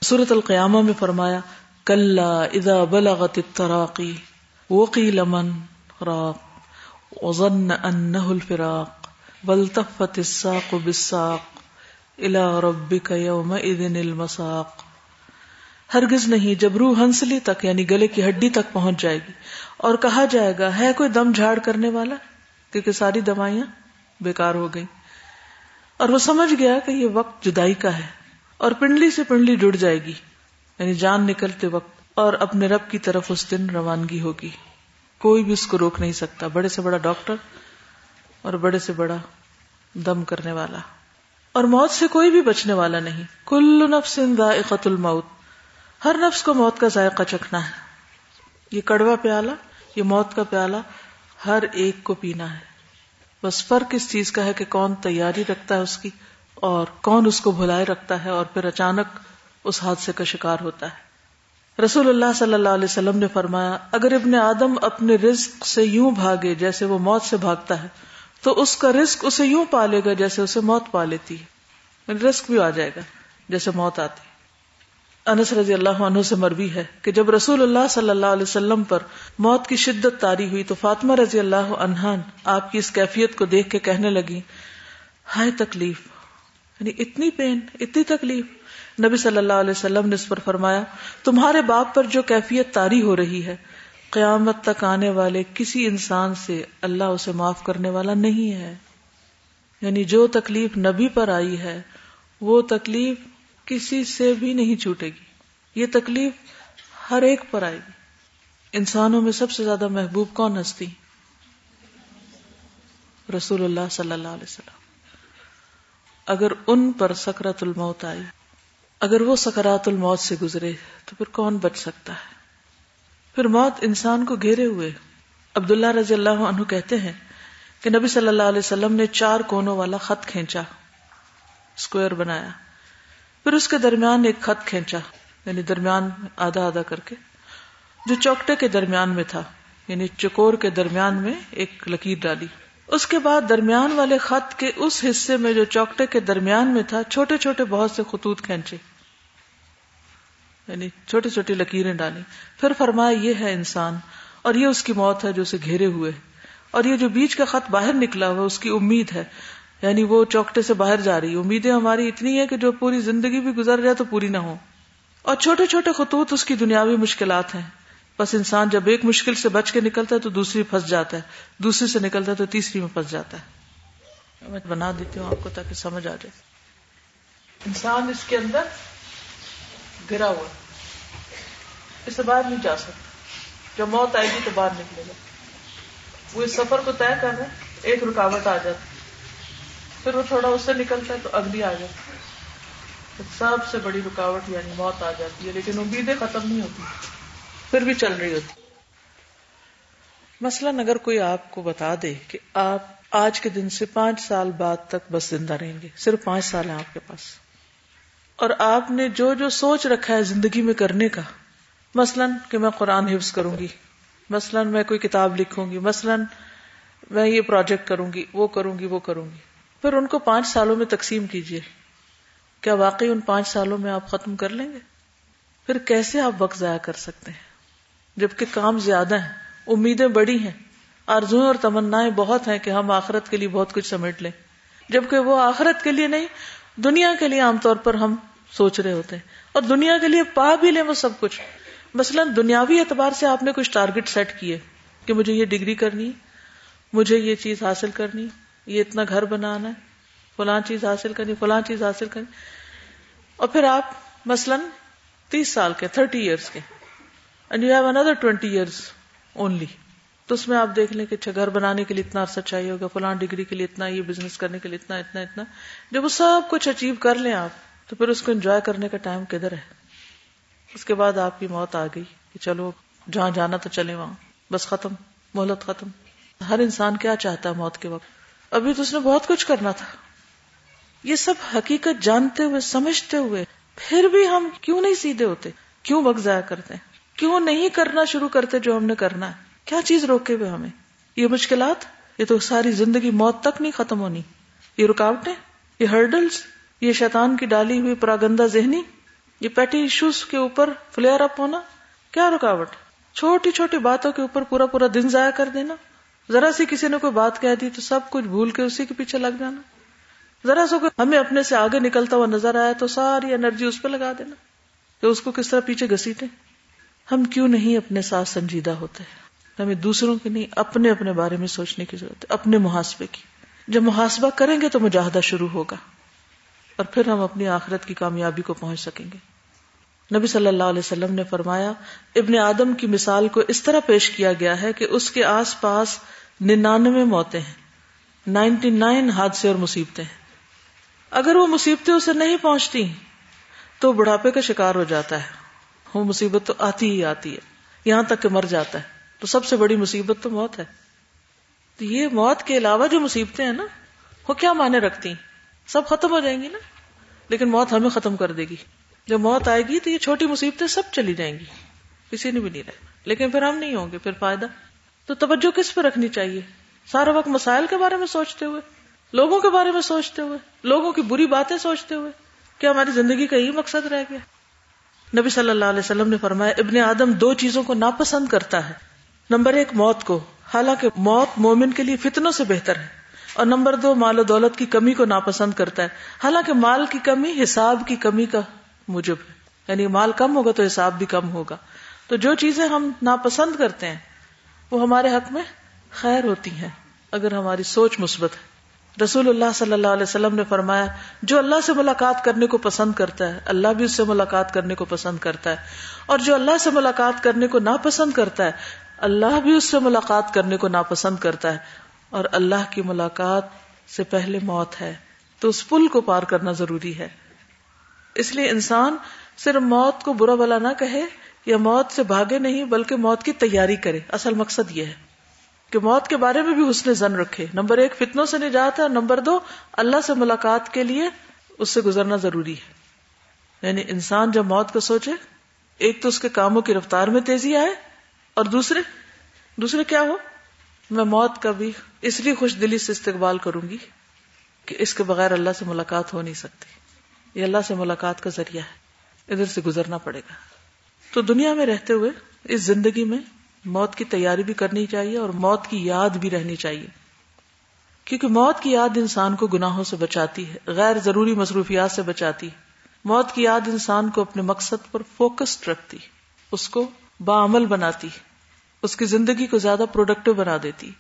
سورت القیامہ میں فرمایا کل اذا بلغت التراقی وقیل من راق۔ وظن انہ الفراق بلتفت الساق بالساق الى ربک یومئذ المساق۔ ہرگز نہیں، جب روح ہنسلی تک یعنی گلے کی ہڈی تک پہنچ جائے گی۔ اور کہا جائے گا، ہے کوئی دم جھاڑ کرنے والا؟ کیونکہ ساری دوائیاں بیکار ہو گئی اور وہ سمجھ گیا کہ یہ وقت جدائی کا ہے اور پنڈلی سے پنڈلی جڑ جائے گی یعنی جان نکلتے وقت اور اپنے رب کی طرف اس دن روانگی ہوگی۔ کوئی بھی اس کو روک نہیں سکتا، بڑے سے بڑا ڈاکٹر اور بڑے سے بڑا دم کرنے والا۔ اور موت سے کوئی بھی بچنے والا نہیں۔ کل نفس ذائقت الموت۔ ہر نفس کو موت کا ذائقہ چکھنا ہے۔ یہ کڑوا پیالہ، یہ موت کا پیالہ ہر ایک کو پینا ہے۔ بس فرق اس چیز کا ہے کہ کون تیاری رکھتا ہے اس کی اور کون اس کو بھلائے رکھتا ہے اور پھر اچانک اس حادثے کا شکار ہوتا ہے۔ رسول اللہ صلی اللہ علیہ وسلم نے فرمایا، اگر ابن آدم اپنے رزق سے یوں بھاگے جیسے وہ موت سے بھاگتا ہے، تو اس کا رزق اسے یوں پالے گا جیسے اسے موت پا لیتی ہے۔ یعنی رزق بھی آ جائے گا جیسے موت آتی انس رضی اللہ عنہ سے مروی ہے کہ جب رسول اللہ صلی اللہ علیہ وسلم پر موت کی شدت تاری ہوئی، تو فاطمہ رضی اللہ عنہان آپ کی اس کیفیت کو دیکھ کے کہنے لگی، ہائے تکلیف یعنی اتنی پین، اتنی تکلیف۔ نبی صلی اللہ علیہ وسلم نے اس پر فرمایا، تمہارے باپ پر جو کیفیت تاری ہو رہی ہے، قیامت تک آنے والے کسی انسان سے اللہ اسے معاف کرنے والا نہیں ہے۔ یعنی جو تکلیف نبی پر آئی ہے، وہ تکلیف کسی سے بھی نہیں چھوٹے گی۔ یہ تکلیف ہر ایک پر آئے گی۔ انسانوں میں سب سے زیادہ محبوب کون ہستی؟ رسول اللہ صلی اللہ علیہ وسلم۔ اگر ان پر سکرات الموت آئی اگر وہ سکرات الموت سے گزرے تو پھر کون بچ سکتا ہے؟ پھر موت انسان کو گھیرے ہوئے۔ عبداللہ رضی اللہ عنہ کہتے ہیں کہ نبی صلی اللہ علیہ وسلم نے چار کونوں والا خط کھینچا، اسکوئر بنایا۔ پھر اس کے درمیان ایک خط کھینچا یعنی درمیان آدھا آدھا کر کے، جو چوکٹے کے درمیان میں تھا یعنی چکور کے درمیان میں ایک لکیر ڈالی۔ اس کے بعد درمیان والے خط کے اس حصے میں جو چوکٹے کے درمیان میں تھا، چھوٹے چھوٹے بہت سے خطوط کھینچے۔ یعنی چھوٹی چھوٹی لکیریں ڈالی۔ پھر فرمایا، یہ ہے انسان، اور یہ اس کی موت ہے جو اسے گھیرے ہوئے اور یہ جو بیچ کا خط باہر نکلا ہوا، اس کی امید ہے۔ یعنی وہ چوکٹے سے باہر جا رہی امیدیں ہماری اتنی ہے کہ جو پوری زندگی بھی گزر جائے تو پوری نہ ہو اور چھوٹے چھوٹے خطوط اس کی دنیاوی مشکلات ہیں۔ بس انسان جب ایک مشکل سے بچ کے نکلتا ہے تو دوسری پھنس جاتا ہے، دوسری سے نکلتا ہے تو تیسری میں پھنس جاتا ہے۔ میں بنا دیتی ہوں آپ کو تاکہ سمجھ آ جائے۔ انسان اس کے اندر گرا ہوا اس سے باہر نہیں جا سکتا۔ جب موت آئے گی تو باہر نکلے گا۔ وہ اس سفر کو طے کر رہے ایک رکاوٹ آ جاتی۔ پھر وہ تھوڑا اس سے نکلتا ہے تو اگلی آ جاتی۔ سب سے بڑی رکاوٹ یعنی موت آ جاتی ہے، لیکن امیدیں ختم نہیں ہوتی۔ پھر بھی چل رہی ہوتی۔ مثلاً اگر کوئی آپ کو بتا دے کہ آپ آج کے دن سے پانچ سال بعد تک بس زندہ رہیں گے، صرف پانچ سال ہیں آپ کے پاس۔ اور آپ نے جو جو سوچ رکھا ہے زندگی میں کرنے کا، مثلاً کہ میں قرآن حفظ کروں گی، مثلاً میں کوئی کتاب لکھوں گی، مثلاً میں یہ پروجیکٹ کروں گی، وہ کروں گی، وہ کروں گی۔ پھر ان کو پانچ سالوں میں تقسیم کیجیے۔ کیا واقعی ان پانچ سالوں میں آپ ختم کر لیں گے؟ پھر کیسے آپ وقت ضائع کر سکتے ہیں؟ جبکہ کام زیادہ ہیں، امیدیں بڑی ہیں آرزویں اور تمنا بہت ہیں کہ ہم آخرت کے لیے بہت کچھ سمیٹ لیں۔ جبکہ وہ آخرت کے لیے نہیں، دنیا کے لیے عام طور پر ہم سوچ رہے ہوتے ہیں۔ اور دنیا کے لیے پا بھی لیں وہ سب کچھ۔ مثلاً دنیاوی اعتبار سے آپ نے کچھ ٹارگٹ سیٹ کیے کہ مجھے یہ ڈگری کرنی، مجھے یہ چیز حاصل کرنی، یہ اتنا گھر بنانا ہے فلاں چیز حاصل کرنی فلاں چیز حاصل کرنی۔ اور پھر آپ مثلاً تیس سال کے، تھرٹی ایئرس کے۔ اینڈ یو ہیو اندر ٹوینٹی ایئرس اونلی تو اس میں آپ دیکھ لیں کہ اچھا گھر بنانے کے لیے اتنا عرصہ چاہیے ہوگا فلاں ڈگری کے لیے اتنا، یہ بزنس کرنے کے لیے اتنا اتنا اتنا۔ جب وہ سب کچھ اچیو کر لیں آپ، تو پھر اس کو انجوائے کرنے کا ٹائم کدھر ہے؟ اس کے بعد آپ کی موت آ گئی کہ چلو، جہاں جانا تو چلے وہاں۔ بس ختم، مہلت ختم۔ ہر انسان کیا چاہتا ہے موت کے وقت؟ ابھی تو اس نے بہت کچھ کرنا تھا۔ یہ سب حقیقت جانتے ہوئے، سمجھتے ہوئے، پھر بھی ہم کیوں نہیں سیدھے ہوتے؟ کیوں وقت ضائع کرتے ہیں؟ کیوں نہیں کرنا شروع کرتے جو ہم نے کرنا ہے؟ کیا چیز روکے ہوئے ہمیں؟ یہ مشکلات؟ یہ تو ساری زندگی موت تک نہیں ختم ہونی۔ یہ رکاوٹیں؟ یہ ہرڈلس یہ شیطان کی ڈالی ہوئی پراگندا ذہنی؟ یہ پیٹی ایشوز کے اوپر فلیئر اپ ہونا؟ کیا رکاوٹ؟ چھوٹی چھوٹی باتوں کے اوپر پورا پورا دن ضائع کر دینا؟ ذرا سی کسی نے کوئی بات کہہ دی تو سب کچھ بھول کے اسی کے پیچھے لگ جانا۔ ذرا سا کوئی ہمیں اپنے سے آگے نکلتا ہوا نظر آیا تو ساری انرجی اس پہ لگا دینا کہ اس کو کس طرح پیچھے گسیٹے ہم کیوں نہیں اپنے ساتھ سنجیدہ ہوتے؟ ہمیں دوسروں کے نہیں، اپنے اپنے بارے میں سوچنے کی ضرورت ہے، اپنے محاسبے کی۔ جب محاسبہ کریں گے تو مجاہدہ شروع ہوگا، اور پھر ہم اپنی آخرت کی کامیابی کو پہنچ سکیں گے۔ نبی صلی اللہ علیہ وسلم نے فرمایا، ابن آدم کی مثال کو اس طرح پیش کیا گیا ہے کہ اس کے آس پاس ننانوے موتیں ہیں، نائنٹی نائن حادثے اور مصیبتیں ہیں۔ اگر وہ مصیبتیں اسے نہیں پہنچتی تو بڑھاپے کا شکار ہو جاتا ہے۔ وہ مصیبت تو آتی ہی آتی ہے۔ یہاں تک کہ مر جاتا ہے۔ تو سب سے بڑی مصیبت تو موت ہے۔ تو یہ موت کے علاوہ جو مصیبتیں ہیں نا، وہ کیا مانے رکھتی ہیں؟ سب ختم ہو جائیں گی نا۔ لیکن موت ہمیں ختم کر دے گی۔ جب موت آئے گی تو یہ چھوٹی مصیبتیں سب چلی جائیں گی۔ کسی نے بھی نہیں رہے لیکن پھر ہم نہیں ہوں گے۔ پھر فائدہ۔ تو توجہ کس پہ رکھنی چاہیے؟ سارا وقت مسائل کے بارے میں سوچتے ہوئے، لوگوں کے بارے میں سوچتے ہوئے، لوگوں کی بری باتیں سوچتے ہوئے۔ کیا ہماری زندگی کا یہی مقصد رہ گیا؟ نبی صلی اللہ علیہ وسلم نے فرمایا، ابن آدم دو چیزوں کو ناپسند کرتا ہے۔ نمبر ایک، موت کو۔ حالانکہ موت مومن کے لیے فتنوں سے بہتر ہے۔ اور نمبر دو، مال و دولت کی کمی کو ناپسند کرتا ہے۔ حالانکہ مال کی کمی حساب کی کمی کا موجب ہے۔ یعنی مال کم ہوگا تو حساب بھی کم ہوگا۔ تو جو چیزیں ہم ناپسند کرتے ہیں، وہ ہمارے حق میں خیر ہوتی ہیں، اگر ہماری سوچ مثبت ہے۔ رسول اللہ صلی اللہ علیہ وسلم نے فرمایا، جو اللہ سے ملاقات کرنے کو پسند کرتا ہے، اللہ بھی اس سے ملاقات کرنے کو پسند کرتا ہے۔ اور جو اللہ سے ملاقات کرنے کو ناپسند کرتا ہے، اللہ بھی اس سے ملاقات کرنے کو ناپسند کرتا ہے۔ اور اللہ کی ملاقات سے پہلے موت ہے۔ تو اس پل کو پار کرنا ضروری ہے۔ اس لیے انسان صرف موت کو برا بلا نہ کہے یا موت سے بھاگے نہیں، بلکہ موت کی تیاری کرے۔ اصل مقصد یہ ہے۔ کہ موت کے بارے میں بھی حسن زن رکھے۔ نمبر ایک، فتنوں سے نجات ہے۔ اور نمبر دو، اللہ سے ملاقات کے لیے اس سے گزرنا ضروری ہے۔ یعنی انسان جب موت کو سوچے، ایک تو اس کے کاموں کی رفتار میں تیزی آئے۔ اور دوسرے دوسرے کیا ہو؟ میں موت کا بھی اس لیے خوش دلی سے استقبال کروں گی کہ اس کے بغیر اللہ سے ملاقات ہو نہیں سکتی۔ یہ اللہ سے ملاقات کا ذریعہ ہے۔ ادھر سے گزرنا پڑے گا۔ تو دنیا میں رہتے ہوئے، اس زندگی میں موت کی تیاری بھی کرنی چاہیے اور موت کی یاد بھی رہنی چاہیے۔ کیونکہ موت کی یاد انسان کو گناہوں سے بچاتی ہے، غیر ضروری مصروفیات سے بچاتی موت کی یاد انسان کو اپنے مقصد پر فوکسڈ رکھتی اس کو بعمل بناتی اس کی زندگی کو زیادہ پروڈکٹیو بنا دیتی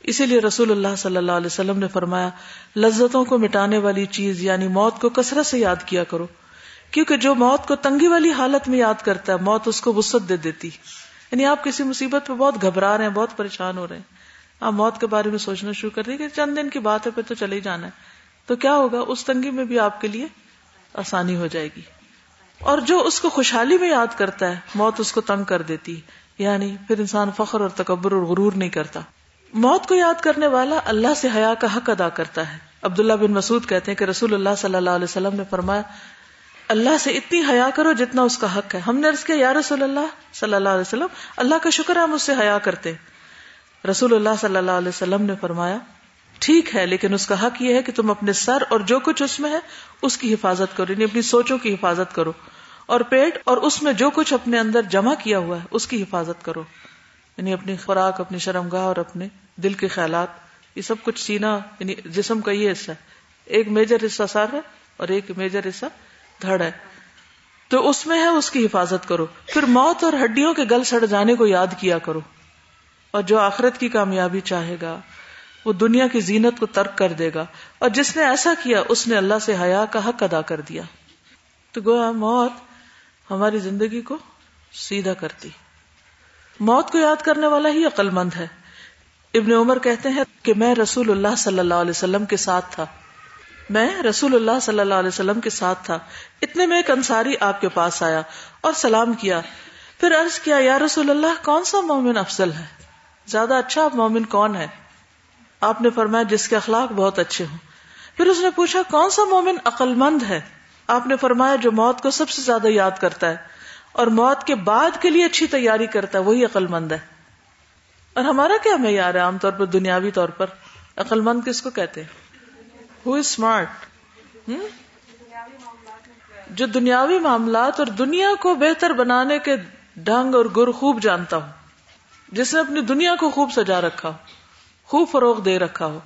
اسی لیے رسول اللہ صلی اللہ علیہ وسلم نے فرمایا، لذتوں کو مٹانے والی چیز یعنی موت کو کثرت سے یاد کیا کرو، کیونکہ جو موت کو تنگی والی حالت میں یاد کرتا ہے، موت اس کو وسط دے دیتی یعنی آپ کسی مصیبت پہ بہت گھبرا رہے ہیں، بہت پریشان ہو رہے ہیں۔ آپ موت کے بارے میں سوچنا شروع کر دیں کہ چند دن کی بات ہے، پھر تو چلے ہی جانا ہے۔ تو کیا ہوگا؟ اس تنگی میں بھی آپ کے لیے آسانی ہو جائے گی۔ اور جو اس کو خوشحالی میں یاد کرتا ہے، موت اس کو تنگ کر دیتی۔ یعنی پھر انسان فخر اور تکبر اور غرور نہیں کرتا۔ موت کو یاد کرنے والا اللہ سے حیا کا حق ادا کرتا ہے۔ عبداللہ بن مسعود کہتے ہیں کہ رسول اللہ صلی اللہ علیہ وسلم نے فرمایا اللہ سے اتنی حیا کرو جتنا اس کا حق ہے۔ ہم نے عرض کیا، یا رسول اللہ صلی اللہ علیہ وسلم، اللہ کا شکر ہے ہم اس سے حیا کرتے۔ رسول اللہ صلی اللہ علیہ وسلم نے فرمایا، ٹھیک ہے، لیکن اس کا حق یہ ہے کہ تم اپنے سر اور جو کچھ اس میں ہے، اس کی حفاظت کرو یعنی اپنی سوچوں کی حفاظت کرو۔ اور پیٹ اور اس میں جو کچھ اپنے اندر جمع کیا ہوا ہے، اس کی حفاظت کرو۔ یعنی اپنی خوراک، اپنی شرمگاہ اور اپنے دل کے خیالات، یہ سب کچھ سینا یعنی جسم کا یہ حصہ ہے۔ ایک میجر حصہ سر ہے اور ایک میجر حصہ دھڑ ہے۔ تو اس میں ہے، اس کی حفاظت کرو۔ پھر موت اور ہڈیوں کے گل سڑ جانے کو یاد کیا کرو۔ اور جو آخرت کی کامیابی چاہے گا، وہ دنیا کی زینت کو ترک کر دے گا۔ اور جس نے ایسا کیا، اس نے اللہ سے حیا کا حق ادا کر دیا۔ تو گویا موت ہماری زندگی کو سیدھا کرتی۔ موت کو یاد کرنے والا ہی عقل مند ہے۔ ابن عمر کہتے ہیں کہ میں رسول اللہ صلی اللہ علیہ وسلم کے ساتھ تھا۔ میں رسول اللہ صلی اللہ علیہ وسلم کے ساتھ تھا۔ اتنے میں ایک انصاری آپ کے پاس آیا اور سلام کیا۔ پھر عرض کیا، یا رسول اللہ، کون سا مومن افضل ہے؟ زیادہ اچھا مومن کون ہے؟ آپ نے فرمایا، جس کے اخلاق بہت اچھے ہوں۔ پھر اس نے پوچھا، کون سا مومن عقل مند ہے؟ آپ نے فرمایا، جو موت کو سب سے زیادہ یاد کرتا ہے اور موت کے بعد کے لیے اچھی تیاری کرتا ہے، وہی عقل مند ہے۔ اور ہمارا کیا معیار ہے عام طور پر دنیاوی طور پر؟ عقل مند کس کو کہتے ہیں؟ ہو از اسمارٹ جو دنیاوی معاملات اور دنیا کو بہتر بنانے کے ڈھنگ اور گر خوب جانتا ہو جس نے اپنی دنیا کو خوب سجا رکھا ہو، خوب فروغ دے رکھا ہو،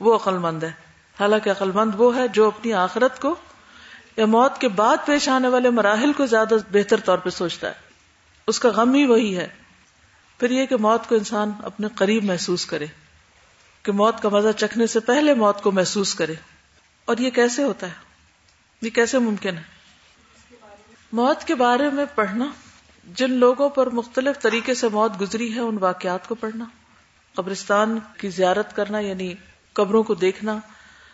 وہ عقل مند ہے۔ حالانکہ عقل مند وہ ہے جو اپنی آخرت کو یا موت کے بعد پیش آنے والے مراحل کو زیادہ بہتر طور پہ سوچتا ہے۔ اس کا غم ہی وہی ہے۔ پھر یہ کہ موت کو انسان اپنے قریب محسوس کرے۔ کہ موت کا مزہ چکھنے سے پہلے موت کو محسوس کرے۔ اور یہ کیسے ہوتا ہے؟ یہ کیسے ممکن ہے؟ موت کے بارے میں پڑھنا، جن لوگوں پر مختلف طریقے سے موت گزری ہے، ان واقعات کو پڑھنا، قبرستان کی زیارت کرنا یعنی قبروں کو دیکھنا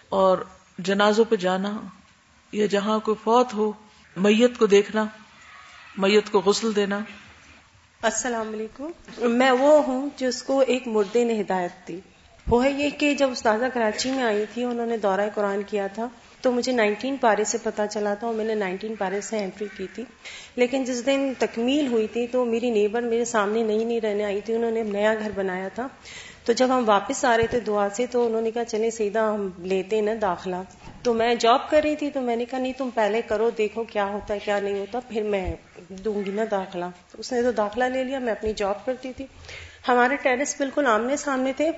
اور جنازوں پہ جانا، یا جہاں کوئی فوت ہو، میت کو دیکھنا، میت کو غسل دینا۔ السلام علیکم۔ میں وہ ہوں جس کو ایک مردے نے ہدایت دی۔ وہ ہے یہ کہ جب استاذہ کراچی میں آئی تھی، انہوں نے دورہ قرآن کیا تھا، تو مجھے نائنٹین پارے سے پتا چلا تھا اور میں نے نائنٹین پارے سے انٹری کی تھی۔ لیکن جس دن تکمیل ہوئی تھی، تو میری نیبر میرے سامنے نئی نہیں رہنے آئی تھی، انہوں نے نیا گھر بنایا تھا۔ تو جب ہم واپس آ رہے تھے دعا سے، تو انہوں نے کہا، چلے سیدھا ہم لیتے نا داخلہ۔ تو میں جاب کر رہی تھی، تو میں نے کہا، نہیں، تم پہلے کرو، دیکھو کیا ہوتا ہے، کیا نہیں ہوتا، پھر میں دوں گی نا داخلہ۔ اس نے تو داخلہ لے لیا، میں اپنی جاب کرتی تھی۔ ہمارے ٹیرس بالکل آمنے سامنے تھے۔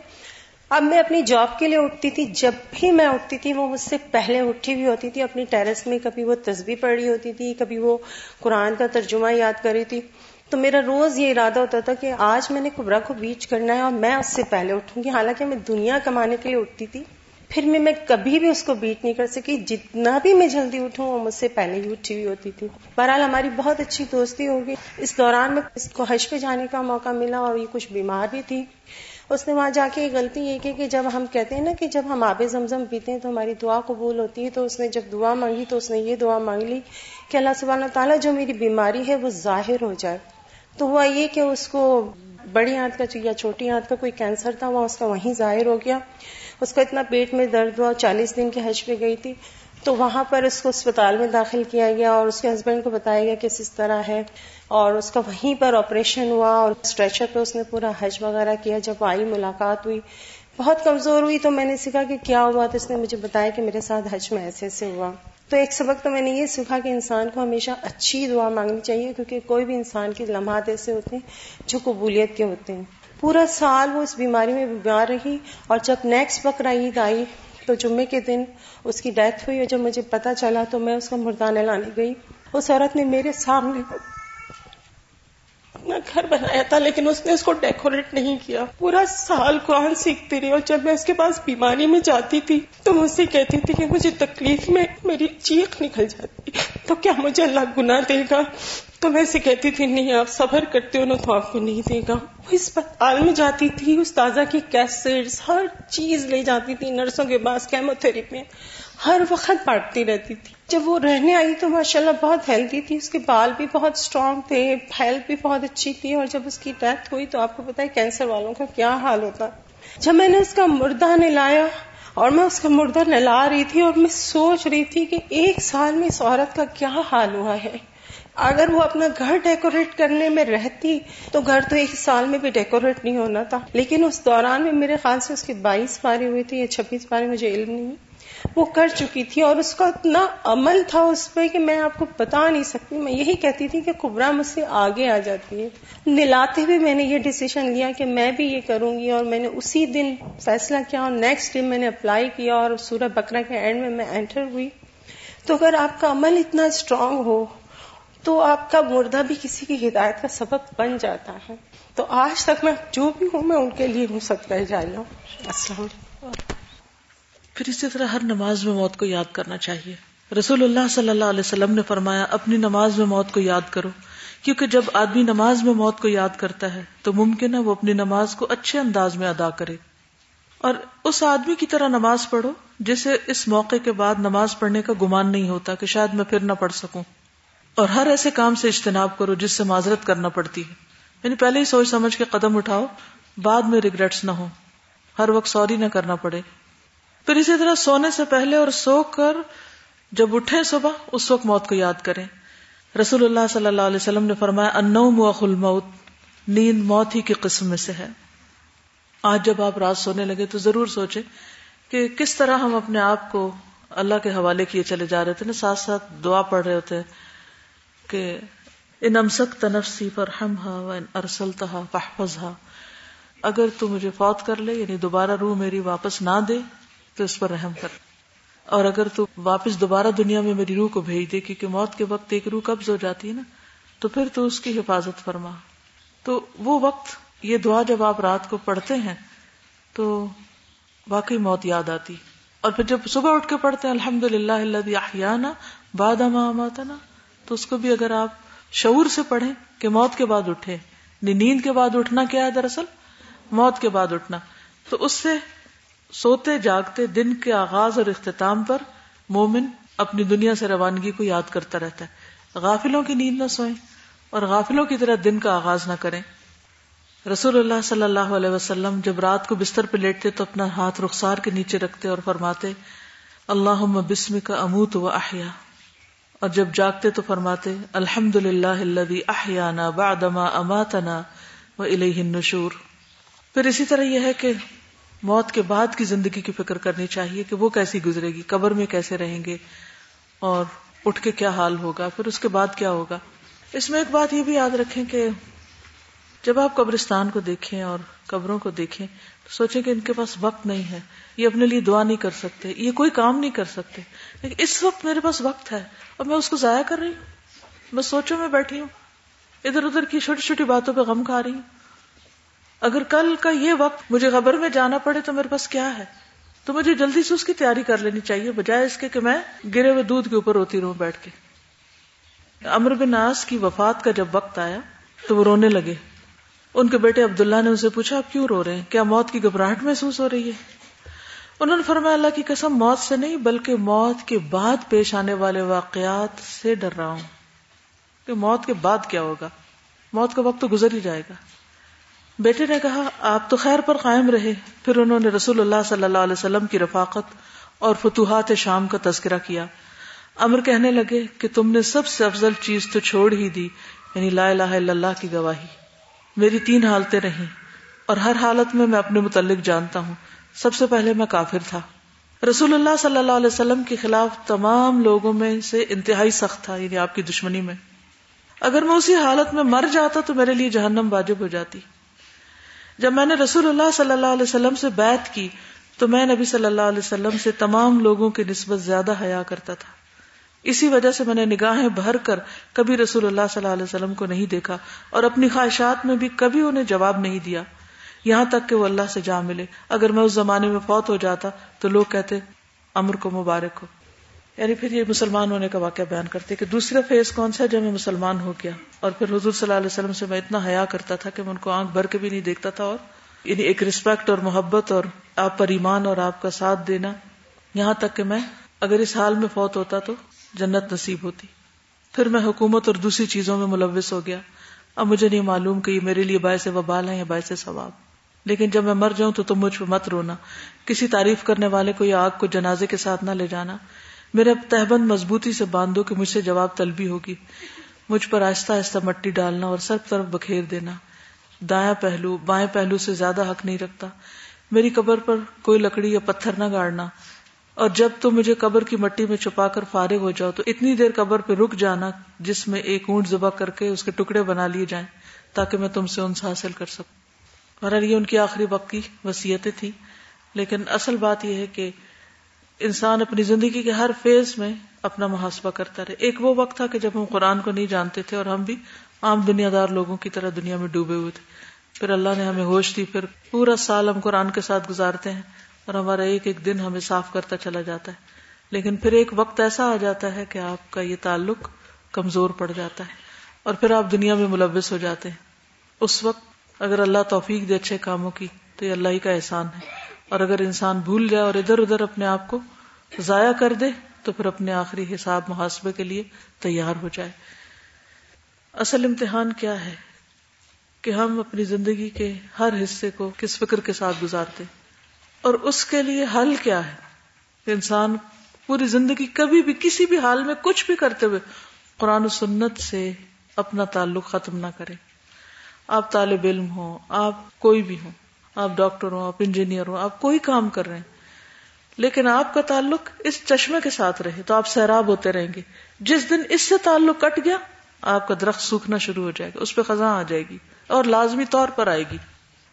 اب میں اپنی جاب کے لیے اٹھتی تھی، جب بھی میں اٹھتی تھی، وہ مجھ سے پہلے اٹھی ہوئی ہوتی تھی، اپنی ٹیرس میں کبھی وہ تصویر پڑھ رہی ہوتی تھی، کبھی وہ قرآن کا ترجمہ یاد کر رہی تھی۔ تو میرا روز یہ ارادہ ہوتا تھا کہ آج میں نے کبرا کو بیچ کرنا ہے اور میں اس سے پہلے اٹھوں گی۔ حالانکہ میں دنیا کمانے کے لیے اٹھتی تھی، پھر میں میں کبھی بھی اس کو بیٹ نہیں کر سکی۔ جتنا بھی میں جلدی اٹھوں، وہ مجھ سے پہلے ہی اٹھی ہوئی ہوتی تھی۔ بہرحال ہماری بہت اچھی دوستی ہوگی۔ اس دوران میں اس کو حج پہ جانے کا موقع ملا اور یہ کچھ بیمار بھی تھی۔ اس نے وہاں جا کے یہ غلطی یہ کی کہ جب ہم کہتے ہیں نا کہ جب ہم آب زمزم پیتے ہیں تو ہماری دعا قبول ہوتی ہے، تو اس نے جب دعا مانگی تو اس نے یہ دعا مانگ لی کہ اللہ سبحانہ تعالیٰ جو میری بیماری ہے وہ ظاہر ہو جائے۔ تو ہوا یہ کہ اس کو بڑی آنت کا یا چھوٹی آنت کا کوئی کینسر تھا، وہ اس کا وہیں ظاہر ہو گیا۔ اس کا اتنا پیٹ میں درد ہوا، چالیس دن کے حج پہ گئی تھی۔ تو وہاں پر اس کو اسپتال میں داخل کیا گیا اور اس کے ہسبینڈ کو بتایا گیا کہ اس طرح ہے اور اس کا وہیں پر آپریشن ہوا اور اسٹریچر پہ اس نے پورا حج وغیرہ کیا۔ جب آئی، ملاقات ہوئی، بہت کمزور ہوئی تو میں نے سیکھا کہ کیا ہوا تو اس نے مجھے بتایا کہ میرے ساتھ حج میں ایسے ایسے ہوا۔ تو ایک سبق تو میں نے یہ سیکھا کہ انسان کو ہمیشہ اچھی دعا مانگنی چاہیے کیونکہ کوئی بھی انسان کے لمحات ایسے ہوتے ہیں جو قبولیت کے ہوتے ہیں۔ پورا سال وہ اس بیماری میں بیمار رہی اور جب نیکسٹ بکرا عید آئی تو جمعے کے دن اس کی ڈیتھ ہوئی اور جب مجھے پتا چلا تو میں اس کا مردانہ لانے گئی۔ اس عورت نے میرے سامنے اپنا گھر بنایا تھا، لیکن اس نے اس کو ڈیکوریٹ نہیں کیا۔ پورا سال قرآن سیکھتی رہی اور جب میں اس کے پاس بیماری میں جاتی تھی، تو مجھ سے کہتی تھی کہ مجھے تکلیف میں میری چیخ نکل جاتی۔ تو کیا مجھے اللہ گنا دے گا؟ تو میں اسے کہتی تھی، نہیں، آپ صبر کرتے ہو نا تو آپ کو نہیں دے گا۔ وہ اسپتال میں جاتی تھی اس تازہ کی کیسٹ ہر چیز لے جاتی تھی، نرسوں کے پاس کیمو تھراپی ہر وقت بانٹتی رہتی تھی۔ جب وہ رہنے آئی تو ماشاء اللہ بہت ہیلدی تھی، اس کے بال بھی بہت اسٹرانگ تھے ہیلتھ بھی بہت اچھی تھی اور جب اس کی ڈیتھ ہوئی تو آپ کو پتا ہے کینسر والوں کا کیا حال ہوتا۔ جب میں نے اس کا مردہ نلایا اور میں اس کا مردہ نلا رہی تھی اور میں سوچ رہی تھی کہ ایک سال میں اس عورت کا کیا حال ہوا ہے۔ اگر وہ اپنا گھر ڈیکوریٹ کرنے میں رہتی تو گھر تو ایک سال میں بھی ڈیکوریٹ نہیں ہونا تھا۔ لیکن اس دوران میں میرے خیال سے اس کے بائیس پارے ہوئے تھے یا چھبیس پارے مجھے علم نہیں۔ وہ کر چکی تھی اور اس کا اتنا عمل تھا اس پہ کہ میں آپ کو بتا نہیں سکتی۔ میں یہی کہتی تھی کہ کبرا مجھ سے آگے آ جاتی ہے۔ نلاتے ہوئے میں نے یہ ڈیسیشن لیا کہ میں بھی یہ کروں گی اور میں نے اسی دن فیصلہ کیا اور نیکسٹ ڈے میں نے اپلائی کیا اور سورہ بکرا کے اینڈ میں میں انٹر ہوئی۔ تو اگر آپ کا عمل اتنا اسٹرانگ ہو، تو آپ کا مردہ بھی کسی کی ہدایت کا سبب بن جاتا ہے۔ تو آج تک میں جو بھی ہوں، میں ان کے لیے ہوں سکتا ہے جا ہوں السلام علیکم۔ پھر اسی طرح ہر نماز میں موت کو یاد کرنا چاہیے۔ رسول اللہ صلی اللہ علیہ وسلم نے فرمایا، اپنی نماز میں موت کو یاد کرو، کیونکہ جب آدمی نماز میں موت کو یاد کرتا ہے، تو ممکن ہے وہ اپنی نماز کو اچھے انداز میں ادا کرے۔ اور اس آدمی کی طرح نماز پڑھو، جسے اس موقع کے بعد نماز پڑھنے کا گمان نہیں ہوتا کہ شاید میں پھر نہ پڑھ سکوں۔ اور ہر ایسے کام سے اجتناب کرو جس سے معذرت کرنا پڑتی ہے۔ یعنی پہلے ہی سوچ سمجھ کے قدم اٹھاؤ، بعد میں ریگریٹس نہ ہو ہر وقت سوری نہ کرنا پڑے۔ پھر اسی طرح سونے سے پہلے اور سو کر جب اٹھے صبح، اس وقت موت کو یاد کریں۔ رسول اللہ صلی اللہ علیہ وسلم نے فرمایا انوم الموت، نیند موت ہی کی قسم میں سے ہے۔ آج جب آپ رات سونے لگے تو ضرور سوچے کہ کس طرح ہم اپنے آپ کو اللہ کے حوالے کیے چلے جا رہے تھے۔ نا، ساتھ ساتھ دعا پڑھ رہے ہوتے کہ، ان امسک تنفسی پر ہم ہا ارسل تہا اگر تو مجھے فوت کر لے یعنی دوبارہ روح میری واپس نہ دے۔ تو اس پر رحم کر۔ اور اگر تو واپس دوبارہ دنیا میں میری روح کو بھیج دے، کیونکہ موت کے وقت ایک روح قبض ہو جاتی ہے نا، تو پھر تو اس کی حفاظت فرما۔ تو وہ وقت، یہ دعا جب آپ رات کو پڑھتے ہیں، تو واقعی موت یاد آتی۔ اور پھر جب صبح اٹھ کے پڑھتے ہیں الحمد للہ اللہ باد اماماتنا تو اس کو بھی اگر آپ شعور سے پڑھیں کہ موت کے بعد اٹھے۔ یعنی نیند کے بعد اٹھنا کیا ہے دراصل؟ موت کے بعد اٹھنا۔ تو اس سے سوتے جاگتے دن کے آغاز اور اختتام پر مومن اپنی دنیا سے روانگی کو یاد کرتا رہتا ہے۔ غافلوں کی نیند نہ سوئیں اور غافلوں کی طرح دن کا آغاز نہ کریں۔ رسول اللہ صلی اللہ علیہ وسلم جب رات کو بستر پہ لیٹتے تو اپنا ہاتھ رخسار کے نیچے رکھتے اور فرماتے اللہ بسم کا اموت و احیا اور جب جاگتے تو فرماتے الحمد للہ احیانا بعدما اماتنا و الیہ النشور پھر اسی طرح یہ ہے کہ موت کے بعد کی زندگی کی فکر کرنی چاہیے کہ وہ کیسی گزرے گی، قبر میں کیسے رہیں گے اور اٹھ کے کیا حال ہوگا، پھر اس کے بعد کیا ہوگا۔ اس میں ایک بات یہ بھی یاد رکھیں کہ جب آپ قبرستان کو دیکھیں اور قبروں کو دیکھیں تو سوچیں کہ ان کے پاس وقت نہیں ہے، یہ اپنے لیے دعا نہیں کر سکتے، یہ کوئی کام نہیں کر سکتے۔ لیکن اس وقت میرے پاس وقت ہے اور میں اس کو ضائع کر رہی ہوں، میں سوچوں میں بیٹھی ہوں، ادھر ادھر کی چھوٹی چھوٹی باتوں پہ غم کھا رہی ہوں۔ اگر کل کا یہ وقت مجھے خبر میں جانا پڑے تو میرے پاس کیا ہے؟ تو مجھے جلدی سے اس کی تیاری کر لینی چاہیے، بجائے اس کے کہ میں گرے ہوئے دودھ کے اوپر ہوتی رہوں بیٹھ کے۔ امر بن ناس کی وفات کا جب وقت آیا تو وہ رونے لگے۔ ان کے بیٹے عبداللہ نے اسے پوچھا، آپ کیوں رو رہے ہیں؟ کیا موت کی گھبراہٹ محسوس ہو رہی ہے؟ انہوں نے فرمایا، اللہ کی قسم، موت سے نہیں، بلکہ موت کے بعد پیش آنے والے واقعات سے ڈر رہا ہوں کہ موت کے بعد کیا ہوگا؟ موت کا وقت تو گزر ہی جائے گا۔ بیٹے نے کہا، آپ تو خیر پر قائم رہے۔ پھر انہوں نے رسول اللہ صلی اللہ علیہ وسلم کی رفاقت اور فتوحات شام کا تذکرہ کیا۔ امر کہنے لگے کہ تم نے سب سے افضل چیز تو چھوڑ ہی دی یعنی لا الہ الا اللہ کی گواہی۔ میری تین حالتیں رہیں اور ہر حالت میں میں اپنے متعلق جانتا ہوں۔ سب سے پہلے میں کافر تھا۔ رسول اللہ صلی اللہ علیہ وسلم کے خلاف تمام لوگوں میں سے انتہائی سخت تھا یعنی آپ کی دشمنی میں۔ اگر میں اسی حالت میں مر جاتا تو میرے لیے جہنم واجب ہو جاتی۔ جب میں نے رسول اللہ صلی اللہ علیہ وسلم سے بیعت کی تو میں نبی صلی اللہ علیہ وسلم سے تمام لوگوں کی نسبت زیادہ حیا کرتا تھا۔ اسی وجہ سے میں نے نگاہیں بھر کر کبھی رسول اللہ صلی اللہ علیہ وسلم کو نہیں دیکھا اور اپنی خواہشات میں بھی کبھی انہیں جواب نہیں دیا۔ یہاں تک کہ وہ اللہ سے جا ملے۔ اگر میں اس زمانے میں فوت ہو جاتا تو لوگ کہتے، امر کو مبارک ہو۔ یعنی پھر یہ مسلمان ہونے کا واقعہ بیان کرتے کہ دوسرا فیز کون سا جب میں مسلمان ہو گیا اور پھر حضور صلی اللہ علیہ وسلم سے میں اتنا حیا کرتا تھا کہ میں ان کو آنکھ بھر کے بھی نہیں دیکھتا تھا اور یعنی ایک رسپیکٹ اور محبت اور آپ پر ایمان اور آپ کا ساتھ دینا یہاں تک کہ میں اگر اس حال میں فوت ہوتا تو جنت نصیب ہوتی۔ پھر میں حکومت اور دوسری چیزوں میں ملوث ہو گیا۔ اب مجھے نہیں معلوم کہ یہ میرے لیے باعث وبال ہے یا باعث ثواب۔ لیکن جب میں مر جاؤں تو تم مجھ پہ مت رونا۔ کسی تعریف کرنے والے کو یا آگ کو جنازے کے ساتھ نہ لے جانا۔ میرے تہبند مضبوطی سے باندھو کہ مجھ سے جواب طلبی ہوگی۔ مجھ پر آہستہ آہستہ مٹی ڈالنا اور سب طرف بکھیر دینا۔ دایاں پہلو، بائیں پہلو سے زیادہ حق نہیں رکھتا۔ میری قبر پر کوئی لکڑی یا پتھر نہ گاڑنا۔ اور جب تم مجھے قبر کی مٹی میں چھپا کر فارغ ہو جاؤ تو اتنی دیر قبر پہ رک جانا جس میں ایک اونٹ ذبح کر کے اس کے ٹکڑے بنا لیے جائیں تاکہ میں تم سے ان سے حاصل کر سکوں۔ اور یہ ان کی آخری وقت کی وسیعتیں تھیں۔ لیکن اصل بات یہ ہے کہ انسان اپنی زندگی کے ہر فیز میں اپنا محاسبہ کرتا رہے۔ ایک وہ وقت تھا کہ جب ہم قرآن کو نہیں جانتے تھے اور ہم بھی عام دنیا دار لوگوں کی طرح دنیا میں ڈوبے ہوئے تھے۔ پھر اللہ نے ہمیں ہوش دی، پھر پورا سال ہم قرآن کے ساتھ گزارتے ہیں اور ہمارا ایک ایک دن ہمیں صاف کرتا چلا جاتا ہے۔ لیکن پھر ایک وقت ایسا آ جاتا ہے کہ آپ کا یہ تعلق کمزور پڑ جاتا ہے اور پھر آپ دنیا میں ملوث ہو جاتے ہیں۔ اس وقت اگر اللہ توفیق دے اچھے کاموں کی تو یہ اللہ ہی کا احسان ہے۔ اور اگر انسان بھول جائے اور ادھر ادھر اپنے آپ کو ضائع کر دے، تو پھر اپنے آخری حساب محاسبے کے لیے تیار ہو جائے۔ اصل امتحان کیا ہے؟ کہ ہم اپنی زندگی کے ہر حصے کو کس فکر کے ساتھ گزارتے اور اس کے لیے حل کیا ہے؟ کہ انسان پوری زندگی کبھی بھی کسی بھی حال میں کچھ بھی کرتے ہوئے قرآن و سنت سے اپنا تعلق ختم نہ کرے۔ آپ طالب علم ہو آپ کوئی بھی ہوں آپ ڈاکٹر ہو آپ انجینئر ہو آپ کوئی کام کر رہے ہیں۔ لیکن آپ کا تعلق اس چشمے کے ساتھ رہے تو آپ سیراب ہوتے رہیں گے۔ جس دن اس سے تعلق کٹ گیا، آپ کا درخت سوکھنا شروع ہو جائے گا، اس پہ خزاں آ جائے گی اور لازمی طور پر آئے گی۔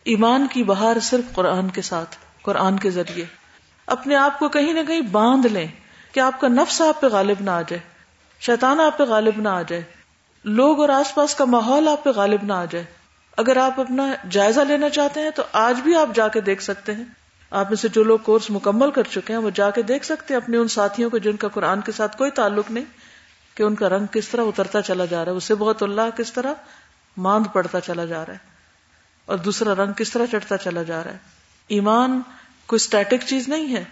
ایمان کی بہار صرف قرآن کے ساتھ، قرآن کے ذریعے۔ اپنے آپ کو کہیں نہ کہیں باندھ لیں کہ آپ کا نفس آپ پہ غالب نہ آ جائے، شیطان آپ پہ غالب نہ آ جائے، لوگ اور آس پاس کا ماحول آپ پہ غالب نہ آ جائے۔ اگر آپ اپنا جائزہ لینا چاہتے ہیں تو آج بھی آپ جا کے دیکھ سکتے ہیں۔ آپ میں سے جو لوگ کورس مکمل کر چکے ہیں وہ جا کے دیکھ سکتے ہیں اپنے ان ساتھیوں کو جن کا قرآن کے ساتھ کوئی تعلق نہیں کہ ان کا رنگ کس طرح اترتا چلا جا رہا ہے۔ اسے بہت اللہ کس طرح ماند پڑتا چلا جا رہا ہے اور دوسرا رنگ کس طرح چڑھتا چلا جا رہا ہے۔ ایمان کوئی اسٹیٹک چیز نہیں ہے۔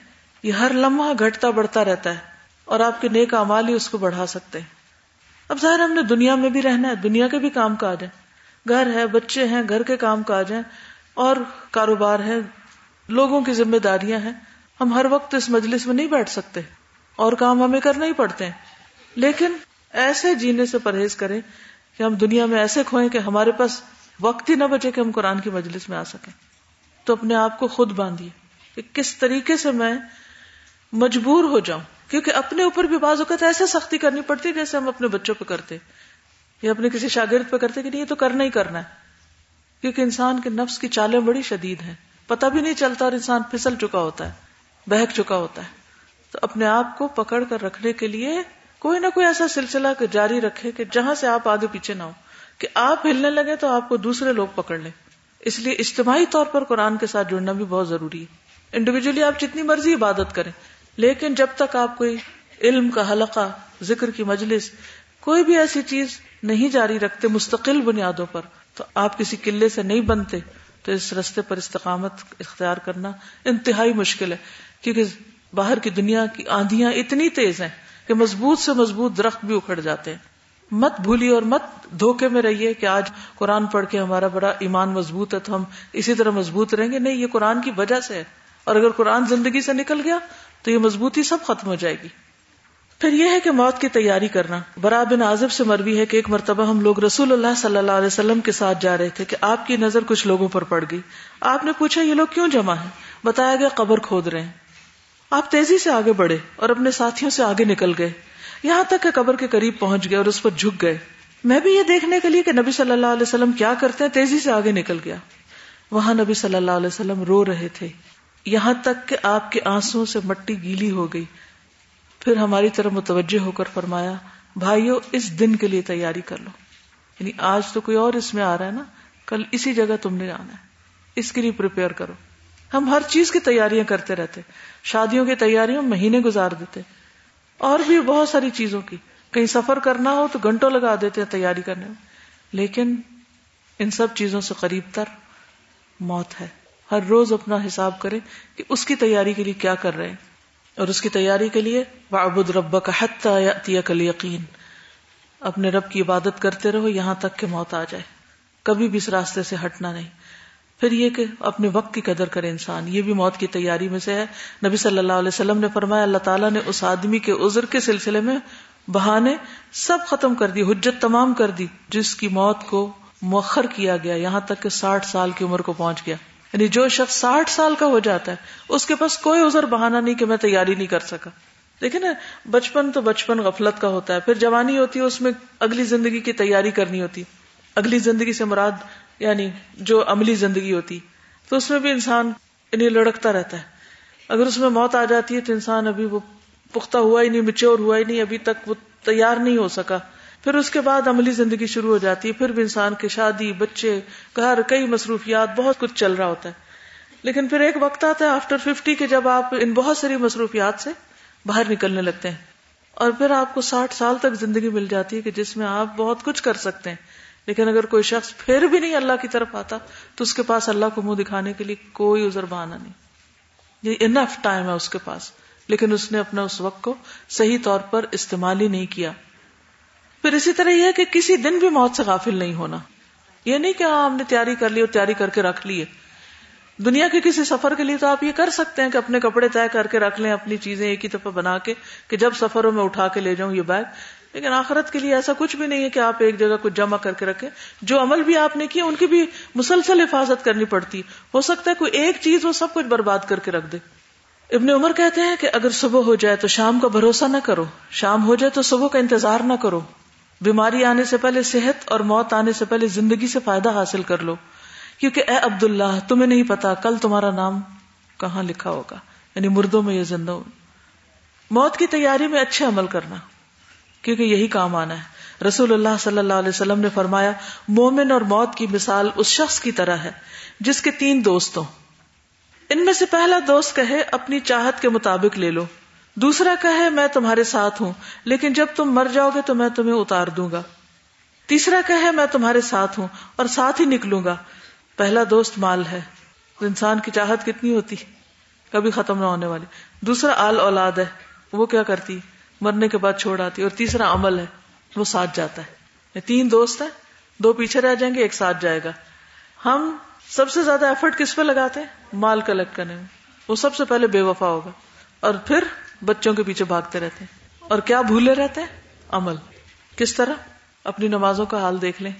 یہ ہر لمحہ گھٹتا بڑھتا رہتا ہے اور آپ کے نیک امال ہی اس کو بڑھا سکتے ہیں۔ اب ظاہر ہم نے دنیا میں بھی رہنا ہے، دنیا کے بھی کام کاج ہیں۔ گھر ہے، بچے ہیں، گھر کے کام کاج ہیں اور کاروبار ہے، لوگوں کی ذمہ داریاں ہیں۔ ہم ہر وقت اس مجلس میں نہیں بیٹھ سکتے۔ اور کام ہمیں کرنا ہی پڑتے ہیں۔ لیکن ایسے جینے سے پرہیز کریں کہ ہم دنیا میں ایسے کھوئیں کہ ہمارے پاس وقت ہی نہ بچے کہ ہم قرآن کی مجلس میں آ سکیں۔ تو اپنے آپ کو خود باندھیے کہ کس طریقے سے میں مجبور ہو جاؤں۔ کیونکہ اپنے اوپر بھی بعض اوقات ایسے سختی کرنی پڑتی ہے جیسے ہم اپنے بچوں پہ کرتے۔ یا اپنے کسی شاگرد پہ کرتے کہ نہیں، یہ تو کرنا ہی کرنا ہے۔ کیونکہ انسان کے نفس کی چالیں بڑی شدید ہیں۔ پتہ بھی نہیں چلتا اور انسان پھسل چکا ہوتا ہے، بہک چکا ہوتا ہے۔ تو اپنے آپ کو پکڑ کر رکھنے کے لیے کوئی نہ کوئی ایسا سلسلہ جاری رکھے کہ جہاں سے آپ آگے پیچھے نہ ہو۔ کہ آپ ہلنے لگے تو آپ کو دوسرے لوگ پکڑ لیں۔ اس لیے اجتماعی طور پر قرآن کے ساتھ جڑنا بھی بہت ضروری ہے۔ انڈیویجلی آپ جتنی مرضی عبادت کریں، لیکن جب تک آپ کوئی علم کا حلقہ، ذکر کی مجلس، کوئی بھی ایسی چیز نہیں جاری رکھتے مستقل بنیادوں پر، تو آپ کسی قلعے سے نہیں بنتے، تو اس رستے پر استقامت اختیار کرنا انتہائی مشکل ہے، کیونکہ باہر کی دنیا کی آندیاں اتنی تیز ہیں کہ مضبوط سے مضبوط درخت بھی اکھڑ جاتے ہیں۔ مت بھولی اور مت دھوکے میں رہیے کہ آج قرآن پڑھ کے ہمارا بڑا ایمان مضبوط ہے تو ہم اسی طرح مضبوط رہیں گے۔ نہیں، یہ قرآن کی وجہ سے ہے۔ اور اگر قرآن زندگی سے نکل گیا تو یہ مضبوطی سب ختم ہو جائے گی۔ پھر یہ ہے کہ موت کی تیاری کرنا۔ برا بن عازب سے مروی ہے کہ ایک مرتبہ ہم لوگ رسول اللہ صلی اللہ علیہ وسلم کے ساتھ جا رہے تھے کہ آپ کی نظر کچھ لوگوں پر پڑ گئی۔ آپ نے پوچھا، یہ لوگ کیوں جمع ہیں؟ بتایا گیا، قبر کھود رہے ہیں۔ آپ تیزی سے آگے بڑھے اور اپنے ساتھیوں سے آگے نکل گئے۔ یہاں تک کہ قبر کے قریب پہنچ گئے اور اس پر جھک گئے۔ میں بھی یہ دیکھنے کے لیے کہ نبی صلی اللہ علیہ وسلم کیا کرتے ہیں، تیزی سے آگے نکل گیا۔ وہاں نبی صلی اللہ علیہ وسلم رو رہے تھے۔ یہاں تک کہ آپ کے آنسو سے مٹی گیلی ہو گئی۔ پھر ہماری طرف متوجہ ہو کر فرمایا، بھائیو، اس دن کے لیے تیاری کر لو۔ یعنی آج تو کوئی اور اس میں آ رہا ہے نا، کل اسی جگہ تم نے جانا ہے۔ اس کے لیے پریپیئر کرو۔ ہم ہر چیز کی تیاریاں کرتے رہتے۔ شادیوں کی تیاریوں مہینے گزار دیتے۔ اور بھی بہت ساری چیزوں کی۔ کہیں سفر کرنا ہو تو گھنٹوں لگا دیتے ہیں تیاری کرنے۔ میں لیکن ان سب چیزوں سے قریب تر موت ہے۔ ہر روز اپنا حساب کرے کہ اس کی تیاری کے لیے کیا کر رہے ہیں۔ اور اس کی تیاری کے لیے وعبد رب کا حتیٰ یا کل یقین اپنے رب کی عبادت کرتے رہو، یہاں تک کہ موت آ جائے۔ کبھی بھی اس راستے سے ہٹنا نہیں۔ پھر یہ کہ اپنے وقت کی قدر کرے انسان۔ یہ بھی موت کی تیاری میں سے ہے۔ نبی صلی اللہ علیہ وسلم نے فرمایا، اللہ تعالیٰ نے اس آدمی کے عذر کے سلسلے میں بہانے سب ختم کر دی، حجت تمام کر دی، جس کی موت کو مؤخر کیا گیا، یہاں تک کہ ساٹھ سال کی عمر کو پہنچ گیا۔ یعنی جو شخص ساٹھ سال کا ہو جاتا ہے، اس کے پاس کوئی ازر بہانا نہیں کہ میں تیاری نہیں کر سکا۔ دیکھیں نا، بچپن تو بچپن غفلت کا ہوتا ہے، پھر جوانی ہوتی ہے، اس میں اگلی زندگی کی تیاری کرنی ہوتی اگلی زندگی سے مراد یعنی جو عملی زندگی ہوتی، تو اس میں بھی انسان انہیں لڑکتا رہتا ہے۔ اگر اس میں موت آ جاتی ہے تو انسان ابھی وہ پختہ ہوا ہی نہیں مچور ہوا ہی نہیں، ابھی تک وہ تیار نہیں ہو سکا۔ پھر اس کے بعد عملی زندگی شروع ہو جاتی ہے، پھر بھی انسان کی شادی، بچے، گھر، کئی مصروفیات، بہت کچھ چل رہا ہوتا ہے۔ لیکن پھر ایک وقت آتا ہے آفٹر ففٹی کے جب آپ ان بہت ساری مصروفیات سے باہر نکلنے لگتے ہیں۔ اور پھر آپ کو ساٹھ سال تک زندگی مل جاتی ہے کہ جس میں آپ بہت کچھ کر سکتے ہیں۔ لیکن اگر کوئی شخص پھر بھی نہیں اللہ کی طرف آتا، تو اس کے پاس اللہ کو منہ دکھانے کے لیے کوئی ازر بہانا نہیں۔ یہ انف ٹائم ہے اس کے پاس۔ لیکن اس نے اپنا اس وقت کو صحیح طور پر استعمال ہی نہیں کیا۔ پھر اسی طرح یہ ہے کہ کسی دن بھی موت سے غافل نہیں ہونا۔ یہ نہیں کہ ہاں، ہم نے تیاری کر لی اور تیاری کر کے رکھ لی دنیا کے کسی سفر کے لیے تو آپ یہ کر سکتے ہیں کہ اپنے کپڑے طے کر کے رکھ لیں، اپنی چیزیں ایک ہی دفعہ بنا کے کہ جب سفروں میں اٹھا کے لے جاؤں یہ بیگ۔ لیکن آخرت کے لیے ایسا کچھ بھی نہیں ہے کہ آپ ایک جگہ کچھ جمع کر کے رکھیں۔ جو عمل بھی آپ نے کیا، ان کی بھی مسلسل حفاظت کرنی پڑتی۔ ہو سکتا ہے کوئی ایک چیز وہ سب کچھ برباد کر کے رکھ دے۔ ابن عمر کہتے ہیں کہ اگر صبح ہو جائے تو شام کا بھروسہ نہ کرو۔ شام ہو جائے تو صبح کا انتظار نہ کرو۔ بیماری آنے سے پہلے صحت اور موت آنے سے پہلے زندگی سے فائدہ حاصل کر لو۔ کیونکہ اے عبد اللہ تمہیں نہیں پتا کل تمہارا نام کہاں لکھا ہوگا۔ یعنی مردوں میں یہ زندہ ہو موت کی تیاری میں اچھے عمل کرنا۔ کیونکہ یہی کام آنا ہے۔ رسول اللہ صلی اللہ علیہ وسلم نے فرمایا، مومن اور موت کی مثال اس شخص کی طرح ہے، جس کے تین دوست ہوں۔ ان میں سے پہلا دوست کہے، اپنی چاہت کے مطابق لے لو۔ دوسرا کہے میں تمہارے ساتھ ہوں، لیکن جب تم مر جاؤ گے تو میں تمہیں اتار دوں گا۔ تیسرا کہے میں تمہارے ساتھ ہوں اور ساتھ ہی نکلوں گا۔ پہلا دوست مال ہے انسان کی چاہت کتنی ہوتی؟ کبھی ختم نہ ہونے والی۔ دوسرا آل اولاد ہے، وہ کیا کرتی؟ مرنے کے بعد چھوڑ آتی۔ اور تیسرا عمل ہے، وہ ساتھ جاتا ہے۔ تین دوست ہیں، دو پیچھے رہ جائیں گے، ایک ساتھ جائے گا۔ ہم سب سے زیادہ ایفرٹ کس پہ لگاتے ہیں؟ مال کلیکٹ کرنے میں۔ وہ سب سے پہلے بے وفا ہوگا۔ اور پھر بچوں کے پیچھے بھاگتے رہتے ہیں۔ اور کیا بھولے رہتے ہیں؟ عمل۔ کس طرح؟ اپنی نمازوں کا حال دیکھ لیں،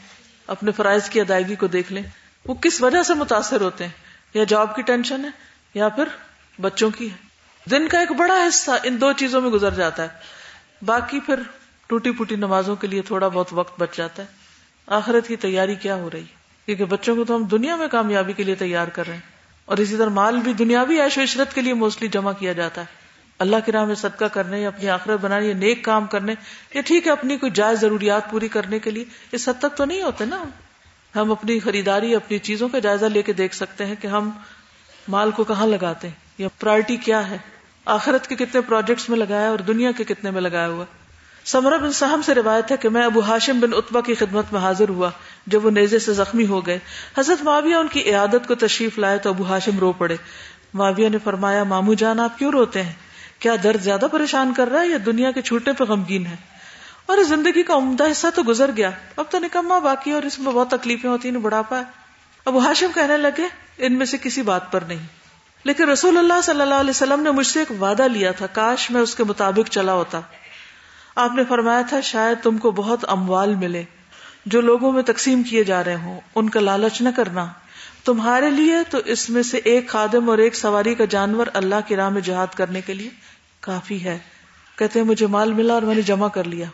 اپنے فرائض کی ادائیگی کو دیکھ لیں۔ وہ کس وجہ سے متاثر ہوتے ہیں؟ یا جاب کی ٹینشن ہے، یا پھر بچوں کی ہے۔ دن کا ایک بڑا حصہ ان دو چیزوں میں گزر جاتا ہے۔ باقی پھر ٹوٹی پوٹی نمازوں کے لیے تھوڑا بہت وقت بچ جاتا ہے۔ آخرت کی تیاری کیا ہو رہی؟ کیونکہ بچوں کو تو ہم دنیا میں کامیابی کے لیے تیار کر رہے ہیں۔ اور اسی طرح مال بھی دنیاوی عیش و عشرت کے لیے موسٹلی جمع کیا جاتا ہے۔ اللہ کی راہ میں صدقہ کرنے یا اپنی آخرت بنانے یا نیک کام کرنے یا ٹھیک ہے اپنی کوئی جائز ضروریات پوری کرنے کے لیے اس حد تک تو نہیں ہوتے نا؟ ہم اپنی خریداری، اپنی چیزوں کا جائزہ لے کے دیکھ سکتے ہیں کہ ہم مال کو کہاں لگاتے ہیں، یا پرائرٹی کیا ہے؟ آخرت کے کتنے پروجیکٹس میں لگایا اور دنیا کے کتنے میں لگایا ہوا سمرہ بن سہم سے روایت ہے کہ میں ابو ہاشم بن اتبا کی خدمت میں حاضر ہوا، جب وہ نیزے سے زخمی ہو گئے۔ حضرت معاویہ ان کی عیادت کو تشریف لائے تو ابو ہاشم رو پڑے۔ معاویہ نے فرمایا، مامو جان، آپ کیوں روتے ہیں؟ کیا درد زیادہ پریشان کر رہا ہے یا دنیا کے چھوٹے پہ غمگین ہے؟ اور زندگی کا عمدہ حصہ تو گزر گیا۔ اب تو نکما باقی اور اس میں بہت تکلیفیں ہوتی ہیں، بڑھاپا ہے۔ ابو ہاشم کہنے لگے، ان میں سے کسی بات پر نہیں۔ لیکن رسول اللہ صلی اللہ علیہ وسلم نے مجھ سے ایک وعدہ لیا تھا، کاش میں اس کے مطابق چلا ہوتا۔ آپ نے فرمایا تھا، شاید تم کو بہت اموال ملے۔ جو لوگوں میں تقسیم کیے جا رہے ہوں، ان کا لالچ نہ کرنا۔ تمہارے لیے تو اس میں سے ایک خادم اور ایک سواری کا جانور اللہ کی راہ میں جہاد کرنے کے لیے۔ کافی ہے۔ کہتے ہیں مجھے مال ملا اور میں نے جمع کر لیا۔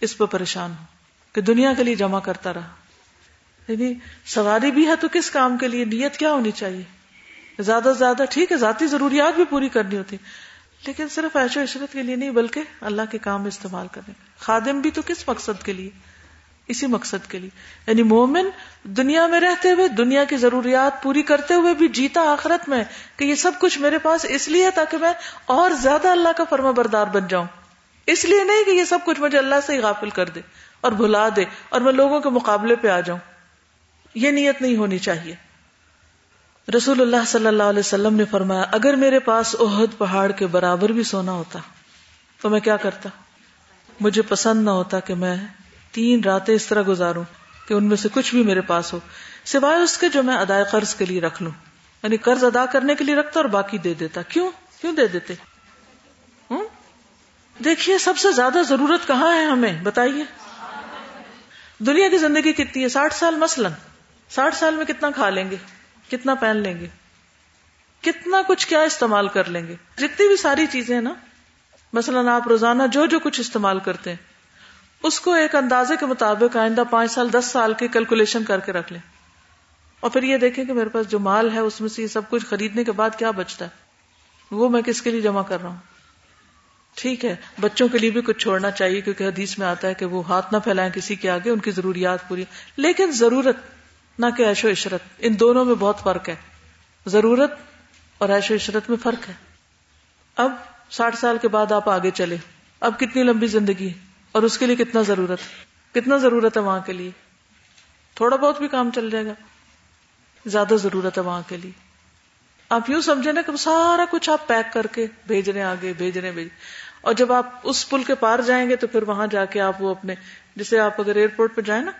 اس پہ پریشان ہوں کہ دنیا کے لیے جمع کرتا رہا۔ یعنی سواری بھی ہے تو کس کام کے لیے؟ نیت کیا ہونی چاہیے؟ زیادہ سے زیادہ ٹھیک ہے، ذاتی ضروریات بھی پوری کرنی ہوتی۔ لیکن صرف ایش و عشرت کے لیے نہیں، بلکہ اللہ کے کام میں استعمال کرنے۔ خادم بھی تو کس مقصد کے لیے؟ اسی مقصد کے لیے۔ یعنی مومن دنیا میں رہتے ہوئے، دنیا کی ضروریات پوری کرتے ہوئے بھی جیتا آخرت میں کہ یہ سب کچھ میرے پاس اس لیے تاکہ میں اور زیادہ اللہ کا فرما بردار بن جاؤں۔ اس لیے نہیں کہ یہ سب کچھ مجھے اللہ سے ہی غافل کر دے اور بھلا دے اور میں لوگوں کے مقابلے پہ آ جاؤں۔ یہ نیت نہیں ہونی چاہیے۔ رسول اللہ صلی اللہ علیہ وسلم نے فرمایا، اگر میرے پاس عہد پہاڑ کے برابر بھی سونا ہوتا تو میں کیا کرتا؟ مجھے پسند نہ ہوتا کہ میں تین راتیں اس طرح گزاروں کہ ان میں سے کچھ بھی میرے پاس ہو، سوائے اس کے جو میں ادائے قرض کے لیے رکھ لوں۔ یعنی قرض ادا کرنے کے لیے رکھتا اور باقی دے دیتا۔ کیوں؟ کیوں دے دیتے؟ دیکھیے، سب سے زیادہ ضرورت کہاں ہے ہمیں؟ بتائیے۔ دنیا کی زندگی کتنی ہے؟ ساٹھ سال مثلا۔ ساٹھ سال میں کتنا کھا لیں گے؟ کتنا پہن لیں گے؟ کتنا کچھ کیا استعمال کر لیں گے؟ جتنی بھی ساری چیزیں ہیں نا، مثلاً آپ روزانہ جو جو کچھ استعمال کرتے ہیں اس کو ایک اندازے کے مطابق آئندہ پانچ سال، دس سال کی کیلکولیشن کر کے رکھ لیں۔ اور پھر یہ دیکھیں کہ میرے پاس جو مال ہے، اس میں سے یہ سب کچھ خریدنے کے بعد کیا بچتا ہے۔ وہ میں کس کے لیے جمع کر رہا ہوں؟ ٹھیک ہے، بچوں کے لیے بھی کچھ چھوڑنا چاہیے، کیونکہ حدیث میں آتا ہے کہ وہ ہاتھ نہ پھیلائیں کسی کے آگے، ان کی ضروریات پوری۔ لیکن ضرورت نہ کہ ایش و عشرت، ان دونوں میں بہت فرق ہے۔ ضرورت اور ایش و عشرت میں فرق ہے۔ اب ساٹھ سال کے بعد آپ آگے چلے اب کتنی لمبی زندگی ہے۔ اور اس کے لیے کتنا ضرورت کتنا ضرورت ہے وہاں کے لیے؟ تھوڑا بہت بھی کام چل جائے گا۔ زیادہ ضرورت ہے وہاں کے لیے۔ آپ یوں سمجھے نا کہ سارا کچھ آپ پیک کر کے بھیج رہے ہیں آگے بھیج رہے بھیج اور جب آپ اس پل کے پار جائیں گے تو پھر وہاں جا کے آپ وہ اپنے، جسے آپ اگر ایئرپورٹ پہ جائیں نا،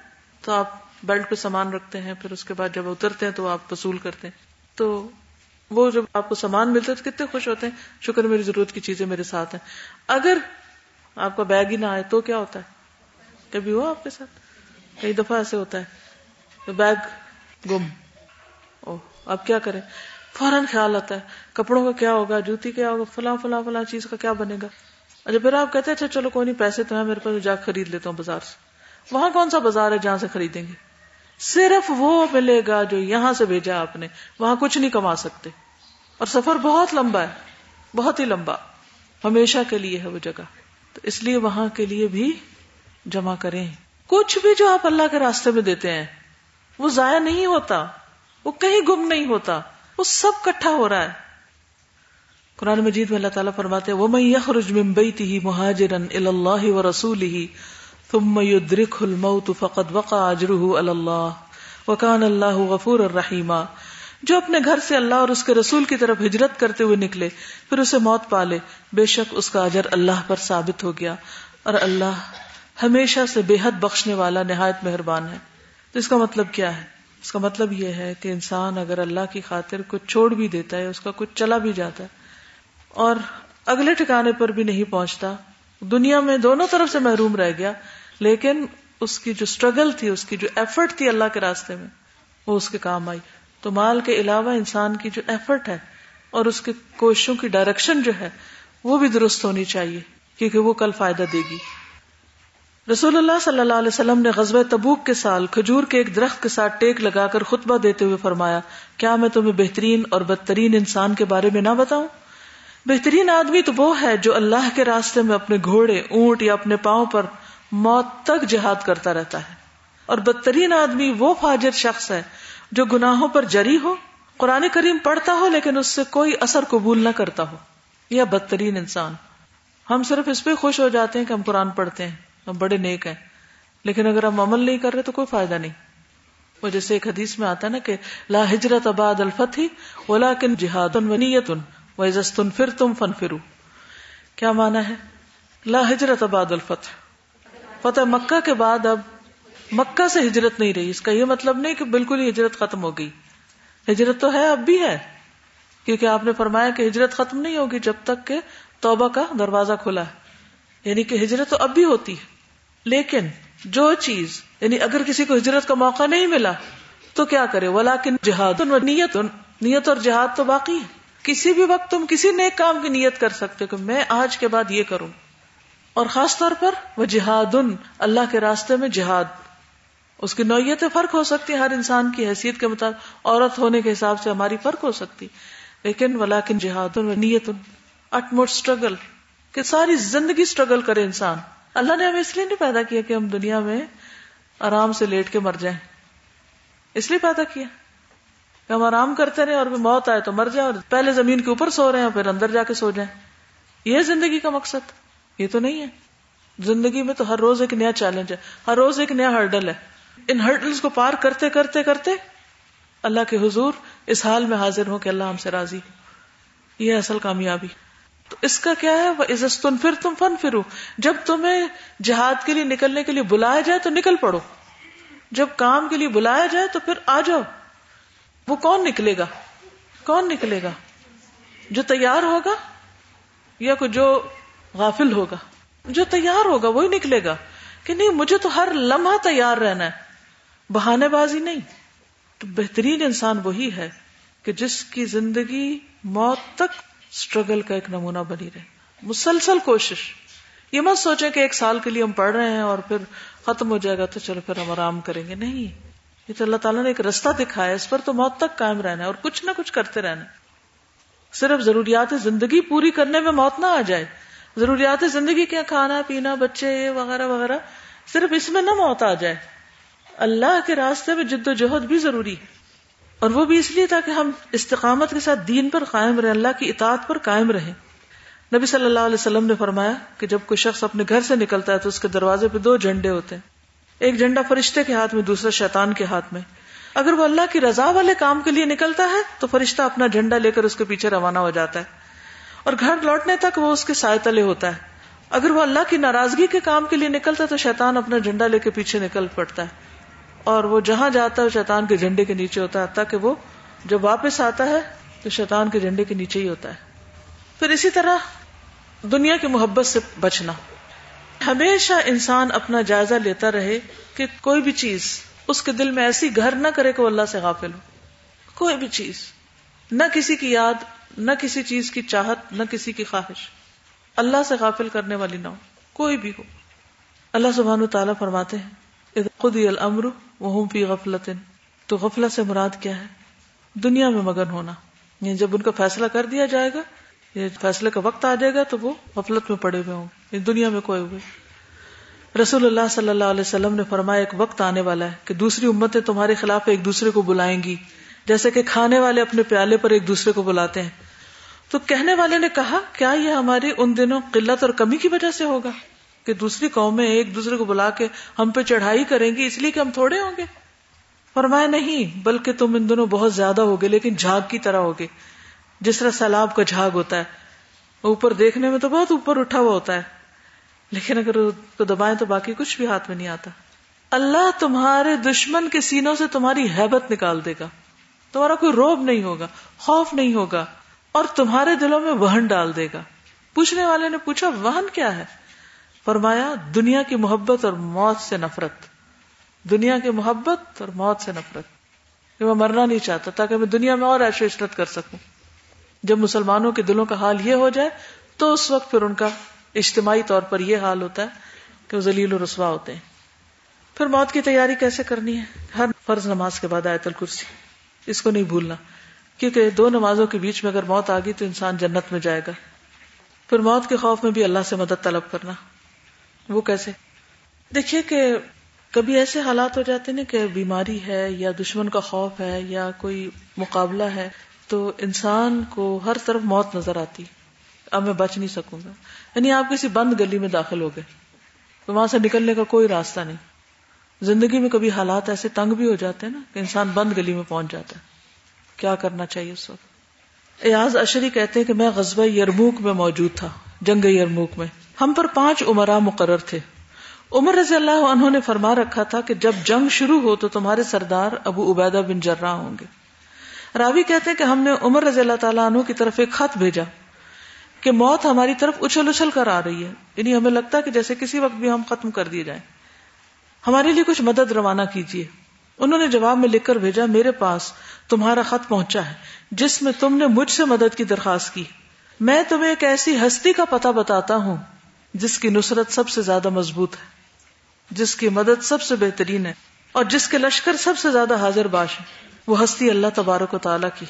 تو آپ بیلٹ پہ سامان رکھتے ہیں، پھر اس کے بعد جب اترتے ہیں تو آپ وصول کرتے ہیں۔ تو وہ جب آپ کو سامان ملتا ہے تو کتنے خوش ہوتے ہیں، شکر میری ضرورت کی چیزیں میرے ساتھ ہیں۔ اگر آپ کا بیگ ہی نہ آئے تو کیا ہوتا ہے؟ کبھی ہوا آپ کے ساتھ؟ کئی دفعہ ایسے ہوتا ہے۔ بیگ گم۔ او اب کیا کریں؟ فوراً خیال آتا ہے۔ کپڑوں کا کیا ہوگا؟ جوتی کیا ہوگا؟ فلاں فلاں فلاں چیز کا کیا بنے گا؟ اچھا پھر آپ کہتے ہیں اچھا چلو کوئی نہیں، پیسے تو ہے میرے پاس، جا خرید لیتا ہوں بازار سے۔ وہاں کون سا بازار ہے جہاں سے خریدیں گے؟ صرف وہ ملے گا جو یہاں سے بھیجا آپ نے۔ وہاں کچھ نہیں کما سکتے۔ اور سفر بہت لمبا ہے، بہت ہی لمبا۔ ہمیشہ کے لیے ہے وہ جگہ۔ تو اس لیے وہاں کے لیے بھی جمع کریں۔ کچھ بھی جو آپ اللہ کے راستے میں دیتے ہیں، وہ ضائع نہیں ہوتا، وہ کہیں گم نہیں ہوتا، وہ سب کٹھا ہو رہا ہے۔ قرآن مجید میں اللہ تعالیٰ فرماتے وہ میں یخرج من مہاجرن اللہ و رسول ہی ثم يدركه الموت فقد وقع اجره على الله وكان الله غفور جو اپنے گھر سے اللہ اور اس کے رسول کی طرف ہجرت کرتے ہوئے نکلے، پھر اسے موت پالے۔ بے شک اس کا اجر اللہ پر ثابت ہو گیا۔ اور اللہ ہمیشہ سے بے حد بخشنے والا نہایت مہربان ہے۔ تو اس کا مطلب کیا ہے؟ اس کا مطلب یہ ہے کہ انسان اگر اللہ کی خاطر کچھ چھوڑ بھی دیتا ہے، اس کا کچھ چلا بھی جاتا ہے۔ اور اگلے ٹھکانے پر بھی نہیں پہنچتا۔ دنیا میں دونوں طرف سے محروم رہ گیا، لیکن اس کی جو اسٹرگل تھی، اس کی جو ایفرٹ تھی اللہ کے راستے میں، وہ اس کے کام آئی۔ تو مال کے علاوہ انسان کی جو ایفرٹ ہے اور اس کے کوششوں کی ڈائریکشن جو ہے وہ بھی درست ہونی چاہیے، کیونکہ وہ کل فائدہ دے گی۔ رسول اللہ صلی اللہ علیہ وسلم نے غزب تبوک کے سال کھجور کے ایک درخت کے ساتھ ٹیک لگا کر خطبہ دیتے ہوئے فرمایا، کیا میں تمہیں بہترین اور بدترین انسان کے بارے میں نہ بتاؤں؟ بہترین آدمی تو وہ ہے جو اللہ کے راستے میں اپنے گھوڑے، اونٹ یا اپنے پاؤں پر موت تک جہاد کرتا رہتا ہے۔ اور بدترین آدمی وہ فاجر شخص ہے جو گناہوں پر جری ہو، قرآن کریم پڑھتا ہو لیکن اس سے کوئی اثر قبول نہ کرتا ہو۔ یا بدترین انسان۔ ہم صرف اس پہ خوش ہو جاتے ہیں کہ ہم قرآن پڑھتے ہیں۔ ہم بڑے نیک ہیں۔ لیکن اگر ہم عمل نہیں کر رہے تو کوئی فائدہ نہیں۔ وہ جیسے ایک حدیث میں آتا ہے نا کہ لا ہجرت اباد الفتح ولا کن جہاد وزستن پھر تم فن فرو کیا مانا ہے؟ لا ہجرت اباد الفتح۔ فتح مکہ کے بعد اب مکہ سے ہجرت نہیں رہی۔ اس کا یہ مطلب نہیں کہ بالکل ہی ہجرت ختم ہو گئی۔ ہجرت تو ہے، اب بھی ہے۔ کیونکہ آپ نے فرمایا کہ ہجرت ختم نہیں ہوگی جب تک کہ توبہ کا دروازہ کھلا ہے۔ یعنی کہ ہجرت تو اب بھی ہوتی ہے۔ لیکن جو چیز یعنی اگر کسی کو ہجرت کا موقع نہیں ملا، تو کیا کرے؟ ولا کن جہاد نیت نیت اور جہاد تو باقی ہے۔ کسی بھی وقت تم کسی نیک کام کی نیت کر سکتے کہ میں آج کے بعد یہ کروں۔ اور خاص طور پر وہ جہاد، اللہ کے راستے میں جہاد۔ اس کی نوعیت فرق ہو سکتی ہر انسان کی حیثیت کے مطابق، عورت ہونے کے حساب سے ہماری فرق ہو سکتی۔ لیکن ولاکن جہاد، نیت اٹموٹ اسٹرگل کہ ساری زندگی اسٹرگل کرے انسان۔ اللہ نے ہمیں اس لیے نہیں پیدا کیا کہ ہم دنیا میں آرام سے لیٹ کے مر جائیں۔ اس لیے پیدا کیا۔ کہ ہم آرام کرتے رہے اور موت آئے تو مر جائیں اور پہلے زمین کے اوپر سو رہے ہیں پھر اندر جا کے سو جائیں۔ یہ زندگی کا مقصد۔ یہ تو نہیں ہے۔ زندگی میں تو ہر روز ایک نیا چیلنج ہے۔ ہر روز ایک نیا ہرڈل ہے۔ ان ہرڈلس کو پار کرتے کرتے کرتے اللہ کے حضور اس حال میں حاضر ہو کہ اللہ ہم سے راضی یہ اصل کامیابی۔ تو اس کا کیا ہے؟ وہ عزت پھر تم فن فرو جب تمہیں جہاد کے لیے نکلنے کے لیے بلایا جائے تو نکل پڑو۔ جب کام کے لیے بلایا جائے تو پھر آ جاؤ۔ وہ کون نکلے گا؟ کون نکلے گا؟ جو تیار ہوگا یا کوئی جو غافل ہوگا؟ جو تیار ہوگا وہی نکلے گا۔ کہ نہیں، مجھے تو ہر لمحہ تیار رہنا ہے۔ بہانے بازی نہیں۔ تو بہترین انسان وہی ہے کہ جس کی زندگی موت تک اسٹرگل کا ایک نمونہ بنی رہے۔ مسلسل کوشش۔ یہ مت سوچے کہ ایک سال کے لیے ہم پڑھ رہے ہیں اور پھر ختم ہو جائے گا تو چلو پھر ہم آرام کریں گے۔ نہیں۔ یہ تو اللہ تعالیٰ نے ایک رستہ دکھایا اس پر تو موت تک قائم رہنا ہے اور کچھ نہ کچھ کرتے رہنا صرف ضروریات زندگی پوری کرنے میں موت نہ آ جائے۔ ضروریات زندگی کیا، کھانا، پینا، بچے وغیرہ وغیرہ۔ صرف اس میں نہ موت آ جائے۔ اللہ کے راستے میں جد و جہد بھی ضروری ہے۔ اور وہ بھی اس لیے تاکہ ہم استقامت کے ساتھ دین پر قائم رہیں، اللہ کی اطاعت پر قائم رہیں۔ نبی صلی اللہ علیہ وسلم نے فرمایا کہ جب کوئی شخص اپنے گھر سے نکلتا ہے تو اس کے دروازے پہ دو جھنڈے ہوتے ہیں۔ ایک جھنڈا فرشتے کے ہاتھ میں، دوسرا شیطان کے ہاتھ میں۔ اگر وہ اللہ کی رضا والے کام کے لیے نکلتا ہے تو فرشتہ اپنا جھنڈا لے کر اس کے پیچھے روانہ ہو جاتا ہے۔ اور گھر لوٹنے تک وہ اس کے سائے تلے ہوتا ہے۔ اگر وہ اللہ کی ناراضگی کے کام کے لیے نکلتا ہے تو شیطان اپنا جھنڈا لے کے پیچھے نکل پڑتا ہے۔ اور وہ جہاں جاتا ہے شیطان کے جھنڈے کے نیچے ہوتا ہے تاکہ وہ جب واپس آتا ہے تو شیطان کے جھنڈے کے نیچے ہی ہوتا ہے۔ پھر اسی طرح دنیا کی محبت سے بچنا۔ ہمیشہ انسان اپنا جائزہ لیتا رہے کہ کوئی بھی چیز اس کے دل میں ایسی گھر نہ کرے کہ وہ اللہ سے غافل ہو۔ کوئی بھی چیز، نہ کسی کی یاد نہ کسی چیز کی چاہت، نہ کسی کی خواہش۔ اللہ سے غافل کرنے والی نہ ہو، کوئی بھی ہو۔ اللہ سبحانہ تعالیٰ فرماتے ہیں خود الامر وہ فی غفلت تو غفلت سے مراد کیا ہے؟ دنیا میں مگن ہونا۔ یعنی جب ان کا فیصلہ کر دیا جائے گا یا فیصلے کا وقت آ جائے گا، تو وہ غفلت میں پڑے ہوئے ہوں۔ یعنی دنیا میں کوئی ہوئے۔ رسول اللہ صلی اللہ علیہ وسلم نے فرمایا، ایک وقت آنے والا ہے کہ دوسری امتیں تمہارے خلاف ایک دوسرے کو بلائیں گی۔ جیسے کہ کھانے والے اپنے پیالے پر ایک دوسرے کو بلاتے ہیں۔ تو کہنے والے نے کہا، کیا یہ ہماری ان دنوں قلت اور کمی کی وجہ سے ہوگا کہ دوسری قومیں ایک دوسرے کو بلا کے ہم پہ چڑھائی کریں گی اس لیے کہ ہم تھوڑے ہوں گے؟ فرمایا، نہیں، بلکہ تم ان دنوں بہت زیادہ ہوگے، لیکن جھاگ کی طرح ہوگے۔ جس طرح سیلاب کا جھاگ ہوتا ہے، اوپر دیکھنے میں تو بہت اوپر اٹھا ہوا ہوتا ہے، لیکن اگر کو دبائیں تو باقی کچھ بھی ہاتھ میں نہیں آتا۔ اللہ تمہارے دشمن کے سینوں سے تمہاری حیبت نکال دے گا۔ تمہارا کوئی روب نہیں ہوگا، خوف نہیں ہوگا۔ اور تمہارے دلوں میں وہن ڈال دے گا۔ پوچھنے والے نے پوچھا، وہن کیا ہے؟ فرمایا، دنیا کی محبت اور موت سے نفرت۔ دنیا کی محبت اور موت سے نفرت۔ کہ میں مرنا نہیں چاہتا، تاکہ میں دنیا میں اور ایش عشرت کر سکوں۔ جب مسلمانوں کے دلوں کا حال یہ ہو جائے، تو اس وقت پھر ان کا اجتماعی طور پر یہ حال ہوتا ہے کہ وہ ذلیل و رسوا ہوتے ہیں۔ پھر موت کی تیاری کیسے کرنی ہے؟ ہر فرض نماز کے بعد آیت الکرسی۔ اس کو نہیں بھولنا۔ کیونکہ دو نمازوں کے بیچ میں اگر موت آ گئی تو انسان جنت میں جائے گا۔ پھر موت کے خوف میں بھی اللہ سے مدد طلب کرنا۔ وہ کیسے؟ دیکھیے کہ کبھی ایسے حالات ہو جاتے نا کہ بیماری ہے یا دشمن کا خوف ہے یا کوئی مقابلہ ہے تو انسان کو ہر طرف موت نظر آتی۔ اب میں بچ نہیں سکوں گا۔ یعنی آپ کسی بند گلی میں داخل ہو گئے۔ تو وہاں سے نکلنے کا کوئی راستہ نہیں۔ زندگی میں کبھی حالات ایسے تنگ بھی ہو جاتے ہیں نا کہ انسان بند گلی میں پہنچ جاتا ہے۔ کیا کرنا چاہیے اس وقت؟ ایاز اشری کہتے ہیں کہ میں غزبہ یرموک میں موجود تھا، جنگ یرموک میں۔ ہم پر پانچ عمرہ مقرر تھے۔ عمر رضی اللہ عنہ نے فرما رکھا تھا کہ جب جنگ شروع ہو تو تمہارے سردار ابو عبیدہ بن جرہ ہوں گے۔ راوی کہتے ہیں کہ ہم نے عمر رضی اللہ تعالیٰ عنہ کی طرف ایک خط بھیجا کہ موت ہماری طرف اچھل اچھل کر آ رہی ہے۔ یعنی ہمیں لگتا ہے کہ جیسے کسی وقت بھی ہم ختم کر دیے جائیں۔ ہمارے لیے کچھ مدد روانہ کیجیے انہوں نے جواب میں لکھ کر بھیجا، میرے پاس تمہارا خط پہنچا ہے، جس میں تم نے مجھ سے مدد کی درخواست کی۔ میں تمہیں ایک ایسی ہستی کا پتہ بتاتا ہوں، جس کی نصرت سب سے زیادہ مضبوط ہے، جس کی مدد سب سے بہترین ہے، اور جس کے لشکر سب سے زیادہ حاضر باش ہے وہ ہستی اللہ تبارک و تعالیٰ کی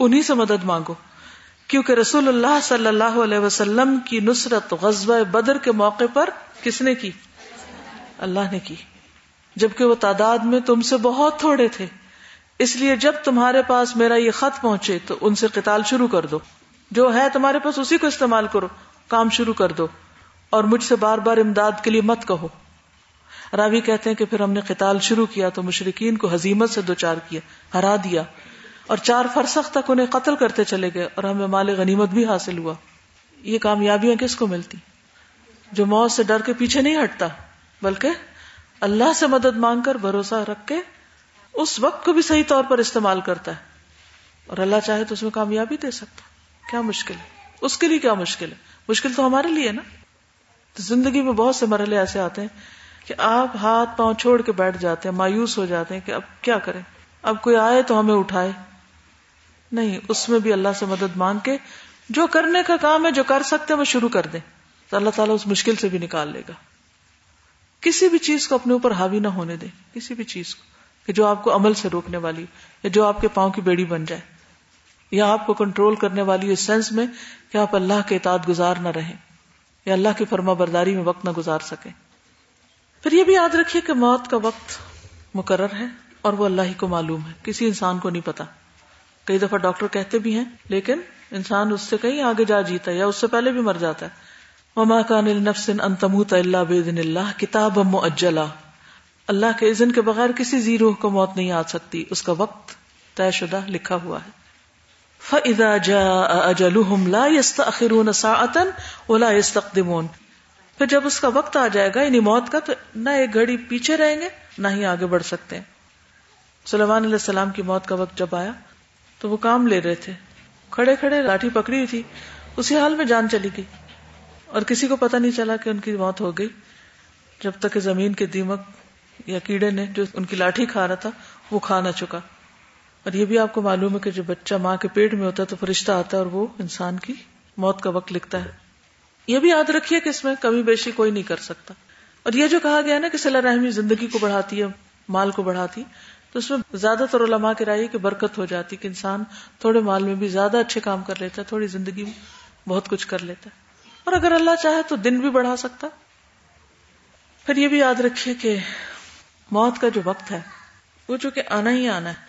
انہی سے مدد مانگو، کیونکہ رسول اللہ صلی اللہ علیہ وسلم کی نصرت غزوہ بدر کے موقع پر کس نے کی؟ اللہ نے کی۔ جبکہ وہ تعداد میں تم سے بہت تھوڑے تھے۔ اس لیے جب تمہارے پاس میرا یہ خط پہنچے تو ان سے قتال شروع کر دو۔ جو ہے تمہارے پاس اسی کو استعمال کرو۔ کام شروع کر دو۔ اور مجھ سے بار بار امداد کے لیے مت کہو۔ راوی کہتے ہیں کہ پھر ہم نے قتال شروع کیا تو مشرقین کو حزیمت سے دو چار کیا ہرا دیا۔ اور چار فرسخ تک انہیں قتل کرتے چلے گئے اور ہمیں مال غنیمت بھی حاصل ہوا۔ یہ کامیابیاں کس کو ملتی؟ جو موت سے ڈر کے پیچھے نہیں ہٹتا، بلکہ اللہ سے مدد مانگ کر بھروسہ رکھ کے اس وقت کو بھی صحیح طور پر استعمال کرتا ہے۔ اور اللہ چاہے تو اس میں کامیابی دے سکتا کیا مشکل ہے؟ اس کے لیے کیا مشکل ہے؟ مشکل تو ہمارے لیے نا۔ تو زندگی میں بہت سے مرحلے ایسے آتے ہیں کہ آپ ہاتھ پاؤں چھوڑ کے بیٹھ جاتے ہیں، مایوس ہو جاتے ہیں کہ اب کیا کریں؟ اب کوئی آئے تو ہمیں اٹھائے۔ نہیں، اس میں بھی اللہ سے مدد مانگ کے جو کرنے کا کام ہے، جو کر سکتے ہیں، وہ شروع کر دیں۔ تو اللہ تعالیٰ اس مشکل سے بھی نکال لے گا۔ کسی بھی چیز کو اپنے اوپر حاوی نہ ہونے دیں کسی بھی چیز کو، کہ جو آپ کو عمل سے روکنے والی، یا جو آپ کے پاؤں کی بیڑی بن جائے، یا آپ کو کنٹرول کرنے والی اس سینس میں کہ آپ اللہ کے اطاعت گزار نہ رہیں، یا اللہ کی فرما برداری میں وقت نہ گزار سکیں۔ پھر یہ بھی یاد رکھیے کہ موت کا وقت مقرر ہے اور وہ اللہ ہی کو معلوم ہے، کسی انسان کو نہیں پتا۔ کئی دفعہ ڈاکٹر کہتے بھی ہیں، لیکن انسان اس سے کہیں آگے جا جیتا ہے یا اس سے پہلے بھی مر جاتا ہے۔ مما کان نفسن انتموت اللہ بےدن اللہ کتاب اجلا اللہ کے عزن کے بغیر کسی زی روح کو موت نہیں آ سکتی۔ اس کا وقت طے شدہ لکھا ہوا ہے۔ فَإِذَا جَاءَ أَجَلُهُمْ لَا يَسْتَأْخِرُونَ سَاعَةً وَلَا يَسْتَقْدِمُونَ۔ پھر جب اس کا وقت آ جائے گا یعنی موت کا، تو نہ ایک گھڑی پیچھے رہیں گے، نہ ہی آگے بڑھ سکتے ہیں۔ سلیمان علیہ السلام کی موت کا وقت جب آیا، تو وہ کام لے رہے تھے۔ کھڑے کھڑے لاٹھی پکڑی ہوئی تھی، اسی حال میں جان چلی گئی۔ اور کسی کو پتا نہیں چلا کہ ان کی موت ہو گئی۔ جب تک زمین کے دیمک یا کیڑے نے جو ان کی لاٹھی کھا رہا تھا، وہ کھا نہ چکا۔ اور یہ بھی آپ کو معلوم ہے کہ جو بچہ ماں کے پیٹ میں ہوتا ہے تو فرشتہ آتا ہے اور وہ انسان کی موت کا وقت لکھتا ہے۔ یہ بھی یاد رکھیے کہ اس میں کمی بیشی کوئی نہیں کر سکتا۔ اور یہ جو کہا گیا نا کہ صلاح رحمی زندگی کو بڑھاتی ہے، مال کو بڑھاتی تو اس میں زیادہ تر علماء کی رائے کہ برکت ہو جاتی کہ انسان تھوڑے مال میں بھی زیادہ اچھے کام کر لیتا ہے، تھوڑی زندگی میں بہت کچھ کر لیتا ہے۔ اور اگر اللہ چاہے تو دن بھی بڑھا سکتا۔ پھر یہ بھی یاد رکھیے کہ موت کا جو وقت ہے، وہ جو کہ آنا ہی آنا ہے،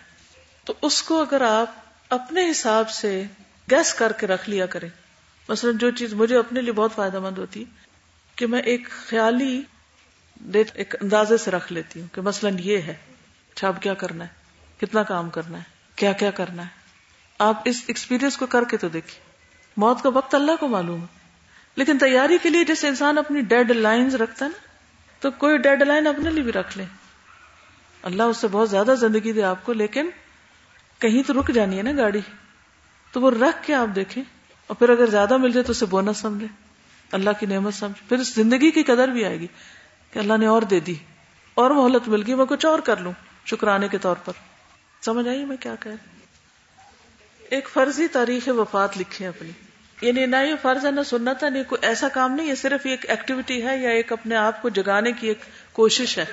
تو اس کو اگر آپ اپنے حساب سے گیس کر کے رکھ لیا کریں۔ مثلا جو چیز مجھے اپنے لیے بہت فائدہ مند ہوتی، کہ میں ایک خیالی ڈیٹ ایک اندازے سے رکھ لیتی ہوں کہ مثلا یہ ہے اچھا اب کیا کرنا ہے؟ کتنا کام کرنا ہے؟ کیا کیا کرنا ہے؟ آپ اس ایکسپیرئنس کو کر کے تو دیکھیں موت کا وقت اللہ کو معلوم ہے۔ لیکن تیاری کے لیے جیسے انسان اپنی ڈیڈ لائنز رکھتا ہے نا، تو کوئی ڈیڈ لائن اپنے لیے بھی رکھ لے۔ اللہ اس سے بہت زیادہ زندگی دے آپ کو، لیکن کہیں تو رک جانی ہے نا گاڑی۔ تو وہ رکھ کے آپ دیکھیں۔ اور پھر اگر زیادہ مل جائے تو اسے بونس سمجھے اللہ کی نعمت سمجھے پھر اس زندگی کی قدر بھی آئے گی کہ اللہ نے اور دے دی۔ اور مہلت مل گئی، میں کچھ اور کر لوں شکرانے کے طور پر۔ سمجھ آئیے میں کیا کہہ ایک فرضی تاریخ وفات لکھے اپنی۔ یعنی نہ یہ فرض ہے نہ سننا تھا نہیں کوئی ایسا کام نہیں یہ صرف ایک ایکٹیویٹی ہے یا ایک اپنے آپ کو جگانے کی ایک کوشش ہے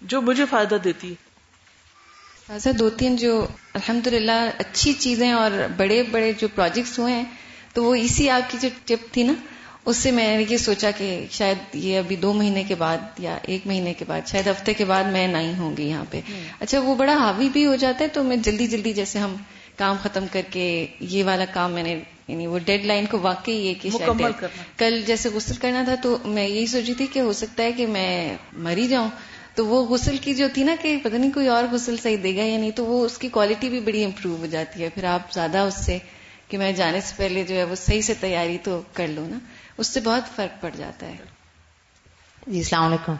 جو مجھے فائدہ دیتی ہے۔ دو تین جو الحمد اچھی چیزیں اور بڑے بڑے جو پروجیکٹس ہوئے ہیں تو وہ اسی آپ کی جو ٹپ تھی نا اس سے میں نے یہ سوچا کہ شاید یہ ابھی دو مہینے کے بعد یا ایک مہینے کے بعد شاید ہفتے کے بعد میں نہیں ہوں گی یہاں پہ۔ اچھا وہ بڑا حاوی بھی ہو جاتا ہے تو میں جلدی جلدی جیسے ہم کام ختم کر کے یہ والا کام میں نے یعنی وہ ڈیڈ لائن کو واقعی یہ کہ شاید کل جیسے غسل کرنا تھا تو میں یہی سوچی تھی کہ ہو سکتا ہے کہ میں مری جاؤں۔ تو وہ غسل کی جو تھی نا کہ پتہ نہیں کوئی اور غسل صحیح دے گا یا نہیں تو وہ اس کی کوالٹی بھی بڑی امپروو ہو جاتی ہے۔ پھر آپ زیادہ اس سے کہ میں جانے سے پہلے جو ہے وہ صحیح سے تیاری تو کر لوں نا اس سے بہت فرق پڑ جاتا ہے۔ جی السلام علیکم۔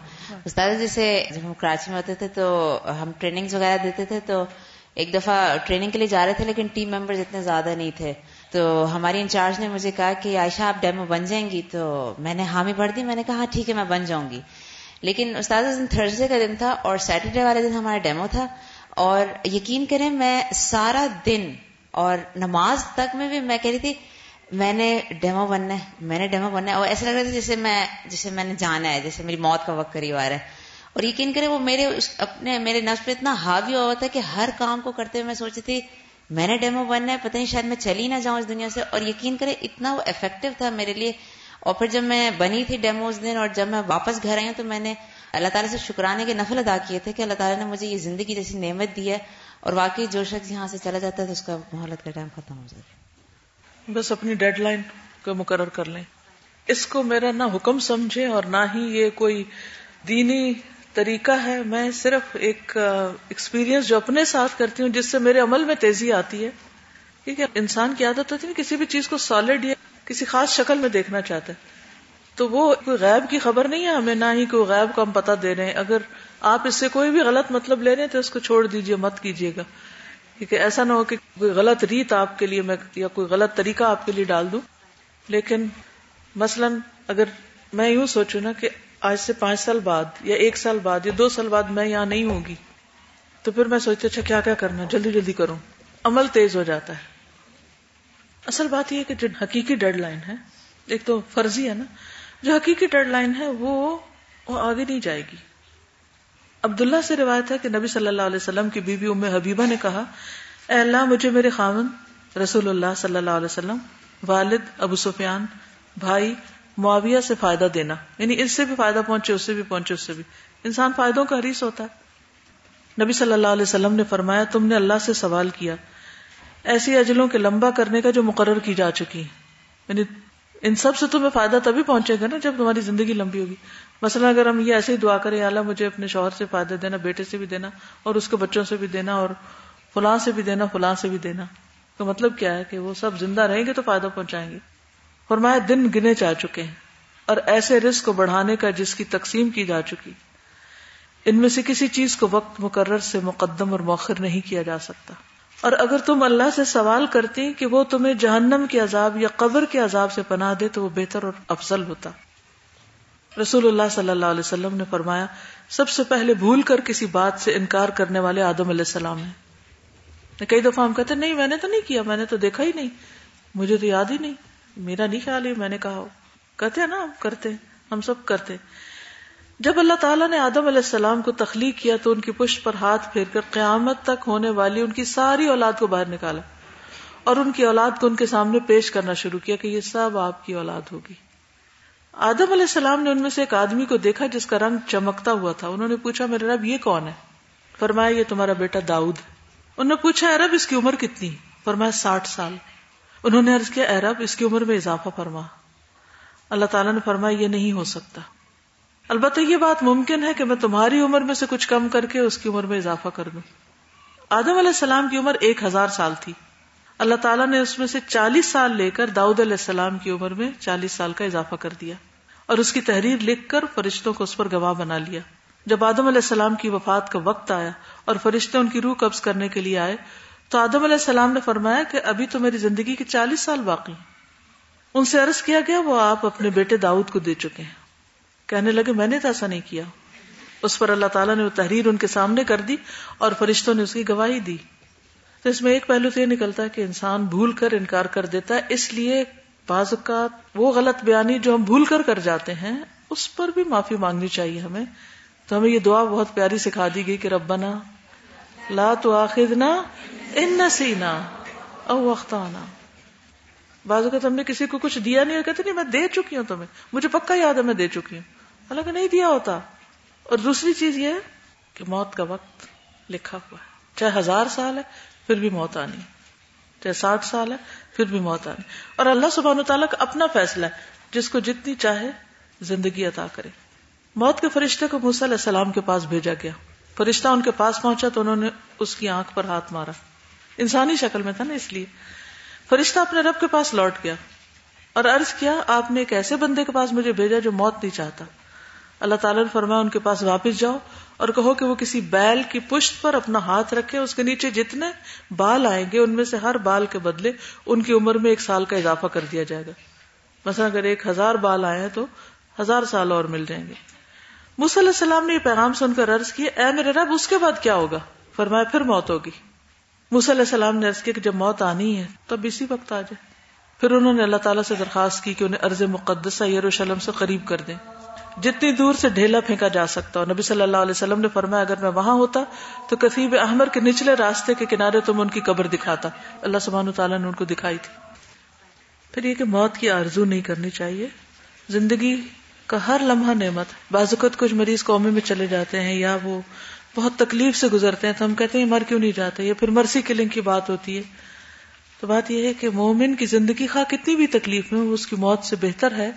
استاد جیسے جب ہم کراچی میں ہوتے تھے تو ہم ٹریننگز وغیرہ دیتے تھے تو ایک دفعہ ٹریننگ کے لیے جا رہے تھے لیکن ٹیم ممبرز اتنے زیادہ نہیں تھے۔ تو ہماری انچارج نے مجھے کہا کہ عائشہ آپ ڈیمو بن جائیں گی۔ تو میں نے حامی بھر دی، میں نے کہا ہاں ٹھیک ہے، میں بن جاؤں گی۔ لیکن استاد دن تھرسڈے کا دن تھا اور سیٹرڈے والے دن ہمارا ڈیمو تھا۔ اور یقین کریں، میں سارا دن اور نماز تک میں بھی، میں کہہ رہی تھی، میں نے ڈیمو بننا ہے، میں نے ڈیمو بننا ہے۔ اور ایسا لگ رہا تھا جیسے میں جسے میں نے جانا ہے، جیسے میری موت کا وقت قریب آ رہا ہے۔ اور یقین کریں وہ میرے اپنے میرے نفس پہ اتنا حاوی ہوا تھا کہ ہر کام کو کرتے ہوئے میں سوچتی تھی، میں نے ڈیمو بننا ہے، پتہ نہیں شاید میں چلی نہ جاؤں اس دنیا سے۔ اور یقین کریں اتنا وہ افیکٹو تھا میرے لیے۔ اور پھر جب میں بنی تھی ڈیمو اس دن اور جب میں واپس گھر آئی ہوں تو میں نے اللہ تعالیٰ سے شکرانے کے نفل ادا کیے تھے کہ اللہ تعالیٰ نے مجھے یہ زندگی جیسی نعمت دی ہے۔ اور واقعی جو شخص یہاں سے چلا جاتا ہے تو اس کا مہلت کا ٹائم ختم ہو جاتا ہے۔ بس اپنی ڈیڈ لائن کو مقرر کر لیں۔ اس کو میرا نہ حکم سمجھے اور نہ ہی یہ کوئی دینی طریقہ ہے، میں صرف ایک ایکسپیرینس جو اپنے ساتھ کرتی ہوں، جس سے میرے عمل میں تیزی آتی ہے۔ کیونکہ انسان کی عادت ہوتی ہے کسی بھی چیز کو سالڈ یا کسی خاص شکل میں دیکھنا چاہتا ہے۔ تو وہ کوئی غیب کی خبر نہیں ہے، ہمیں نہ ہی کوئی غیب کو ہم پتہ دے رہے ہیں۔ اگر آپ اس سے کوئی بھی غلط مطلب لے رہے ہیں تو اس کو چھوڑ دیجیے، مت کیجیے گا۔ کیونکہ ایسا نہ ہو کہ کوئی غلط ریت آپ کے لیے میں، یا کوئی غلط طریقہ آپ کے لیے ڈال دوں۔ لیکن مثلا اگر میں یوں سوچوں نا کہ آج سے پانچ سال بعد یا ایک سال بعد یا دو سال بعد میں یہاں نہیں ہوں گی تو پھر میں سوچتی اچھا کیا کیا کرنا جلدی جلدی کروں۔ عمل تیز ہو جاتا ہے۔ اصل بات یہ کہ جو حقیقی ڈیڈ لائن ہے، ایک تو فرضی ہے نا، جو حقیقی ڈیڈ لائن ہے، وہ وہ آگے نہیں جائے گی۔ عبداللہ سے روایت ہے کہ نبی صلی اللہ علیہ وسلم کی بیوی ام حبیبہ نے کہا، اے اللہ، مجھے میرے خامن رسول اللہ صلی اللہ علیہ وسلم، والد ابو سفیان، بھائی معاویہ سے فائدہ دینا۔ یعنی اس سے بھی فائدہ پہنچے، اس سے بھی پہنچے، اس سے بھی۔ انسان فائدوں کا حریص ہوتا ہے۔ نبی صلی اللہ علیہ وسلم نے فرمایا، تم نے اللہ سے سوال کیا۔ ایسی اجلوں کے لمبا کرنے کا جو مقرر کی جا چکی یعنی ان سب سے تمہیں فائدہ تبھی پہنچے گا نا جب تمہاری زندگی لمبی ہوگی۔ مثلا اگر ہم یہ ایسے ہی دعا کریں اللہ مجھے اپنے شوہر سے فائدہ دینا، بیٹے سے بھی دینا، اور اس کے بچوں سے بھی دینا، اور فلاں سے بھی دینا، فلاں سے بھی دینا، تو مطلب کیا ہے کہ وہ سب زندہ رہیں گے تو فائدہ پہنچائیں گے۔ فرمایا دن گنے جا چکے ہیں اور ایسے رزق کو بڑھانے کا جس کی تقسیم کی جا چکی۔ ان میں سے کسی چیز کو وقت مقرر سے مقدم اور موخر نہیں کیا جا سکتا۔ اور اگر تم اللہ سے سوال کرتی کہ وہ تمہیں جہنم کے عذاب یا قبر کے عذاب سے پناہ دے تو وہ بہتر اور افضل ہوتا۔ رسول اللہ صلی اللہ علیہ وسلم نے فرمایا، سب سے پہلے بھول کر کسی بات سے انکار کرنے والے آدم علیہ السلام ہیں۔ کئی دفعہ ہم کہتے نہیں، میں نے تو نہیں کیا، میں نے تو دیکھا ہی نہیں، مجھے تو یاد ہی نہیں۔ میرا نہیں خیال ہی میں نے کہا کہتے ہیں نا ہم کرتے ہم سب کرتے جب اللہ تعالیٰ نے آدم علیہ السلام کو تخلیق کیا تو ان کی پشت پر ہاتھ پھیر کر قیامت تک ہونے والی ان کی ساری اولاد کو باہر نکالا۔ اور ان کی اولاد کو ان کے سامنے پیش کرنا شروع کیا کہ یہ سب آپ کی اولاد ہوگی۔ آدم علیہ السلام نے ان میں سے ایک آدمی کو دیکھا جس کا رنگ چمکتا ہوا تھا۔ انہوں نے پوچھا، میرے رب، یہ کون ہے؟ فرمایا، یہ تمہارا بیٹا داؤد انہوں نے پوچھا ارب اس کی عمر کتنی؟ فرمایا، ساٹھ سال۔ انہوں نے عرض کیا ارب اس کی عمر میں اضافہ فرما۔ اللہ تعالیٰ نے فرمایا، یہ نہیں ہو سکتا۔ البتہ یہ بات ممکن ہے کہ میں تمہاری عمر میں سے کچھ کم کر کے اس کی عمر میں اضافہ کر دوں۔ آدم علیہ السلام کی عمر ایک ہزار سال تھی۔ اللہ تعالیٰ نے اس میں سے چالیس سال لے کر داؤد علیہ السلام کی عمر میں چالیس سال کا اضافہ کر دیا۔ اور اس کی تحریر لکھ کر فرشتوں کو اس پر گواہ بنا لیا۔ جب آدم علیہ السلام کی وفات کا وقت آیا اور فرشتے ان کی روح قبض کرنے کے لیے آئے تو آدم علیہ السلام نے فرمایا کہ ابھی تو میری زندگی کے چالیس سال باقی ان سے عرض کیا گیا، وہ آپ اپنے بیٹے داؤد کو دے چکے ہیں۔ کہنے لگے، میں نے تو ایسا نہیں کیا۔ اس پر اللہ تعالیٰ نے وہ تحریر ان کے سامنے کر دی اور فرشتوں نے اس کی گواہی دی۔ تو اس میں ایک پہلو تو یہ نکلتا ہے کہ انسان بھول کر انکار کر دیتا ہے۔ اس لیے بعض اوقات وہ غلط بیانی جو ہم بھول کر کر جاتے ہیں، اس پر بھی معافی مانگنی چاہیے ہمیں۔ تو ہمیں یہ دعا بہت پیاری سکھا دی گئی کہ ربنا لا تو آخر ان سینا او وقت بعض اوقات ہم نے کسی کو کچھ دیا نہیں کہتے نہیں میں دے چکی ہوں تمہیں۔ مجھے پکا یاد ہے میں دے چکی ہوں۔ حالانکہ نہیں دیا ہوتا۔ اور دوسری چیز یہ ہے کہ موت کا وقت لکھا ہوا ہے۔ چاہے ہزار سال ہے، پھر بھی موت آنی۔ چاہے ساٹھ سال ہے، پھر بھی موت آنی۔ اور اللہ سبحانہ تعالیٰ کا اپنا فیصلہ ہے، جس کو جتنی چاہے زندگی عطا کرے۔ موت کے فرشتے کو موسیٰ علیہ السلام کے پاس بھیجا گیا۔ فرشتہ ان کے پاس پہنچا تو انہوں نے اس کی آنکھ پر ہاتھ مارا۔ انسانی شکل میں تھا نا اس لیے۔ فرشتہ اپنے رب کے پاس لوٹ گیا اور عرض کیا، آپ نے ایک ایسے بندے کے پاس مجھے بھیجا جو موت نہیں چاہتا۔ اللہ تعالیٰ نے فرمایا، ان کے پاس واپس جاؤ اور کہو کہ وہ کسی بیل کی پشت پر اپنا ہاتھ رکھے، اس کے نیچے جتنے بال آئیں گے، ان میں سے ہر بال کے بدلے ان کی عمر میں ایک سال کا اضافہ کر دیا جائے گا۔ مثلا اگر ایک ہزار بال آئے ہیں تو ہزار سال اور مل جائیں گے۔ علیہ السلام نے یہ پیغام سن کر عرض کیا، اے میرے رب، اس کے بعد کیا ہوگا؟ فرمایا، پھر موت ہوگی۔ علیہ السلام نے عرض کیا کہ جب موت آنی ہے، تب اسی وقت آ جائے۔ پھر انہوں نے اللہ تعالیٰ سے درخواست کی کہ انہیں ارض مقدسہ یروشلم سے قریب کر دیں۔ جتنی دور سے ڈھیلا پھینکا جا سکتا نبی صلی اللہ علیہ وسلم نے فرمایا، اگر میں وہاں ہوتا تو کثیب احمر کے نچلے راستے کے کنارے تم ان کی قبر دکھاتا۔ اللہ سبحانہ تعالیٰ نے ان کو دکھائی تھی۔ پھر یہ کہ موت کی آرزو نہیں کرنی چاہیے۔ زندگی کا ہر لمحہ نعمت بعض اوقات کچھ مریض قومی میں چلے جاتے ہیں یا وہ بہت تکلیف سے گزرتے ہیں تو ہم کہتے ہیں مر کیوں نہیں جاتے؟ یا پھر مرسی کلنگ کی بات ہوتی ہے۔ تو بات یہ ہے کہ مومن کی زندگی خواہ کتنی بھی تکلیف میں وہ اس کی موت سے بہتر ہے،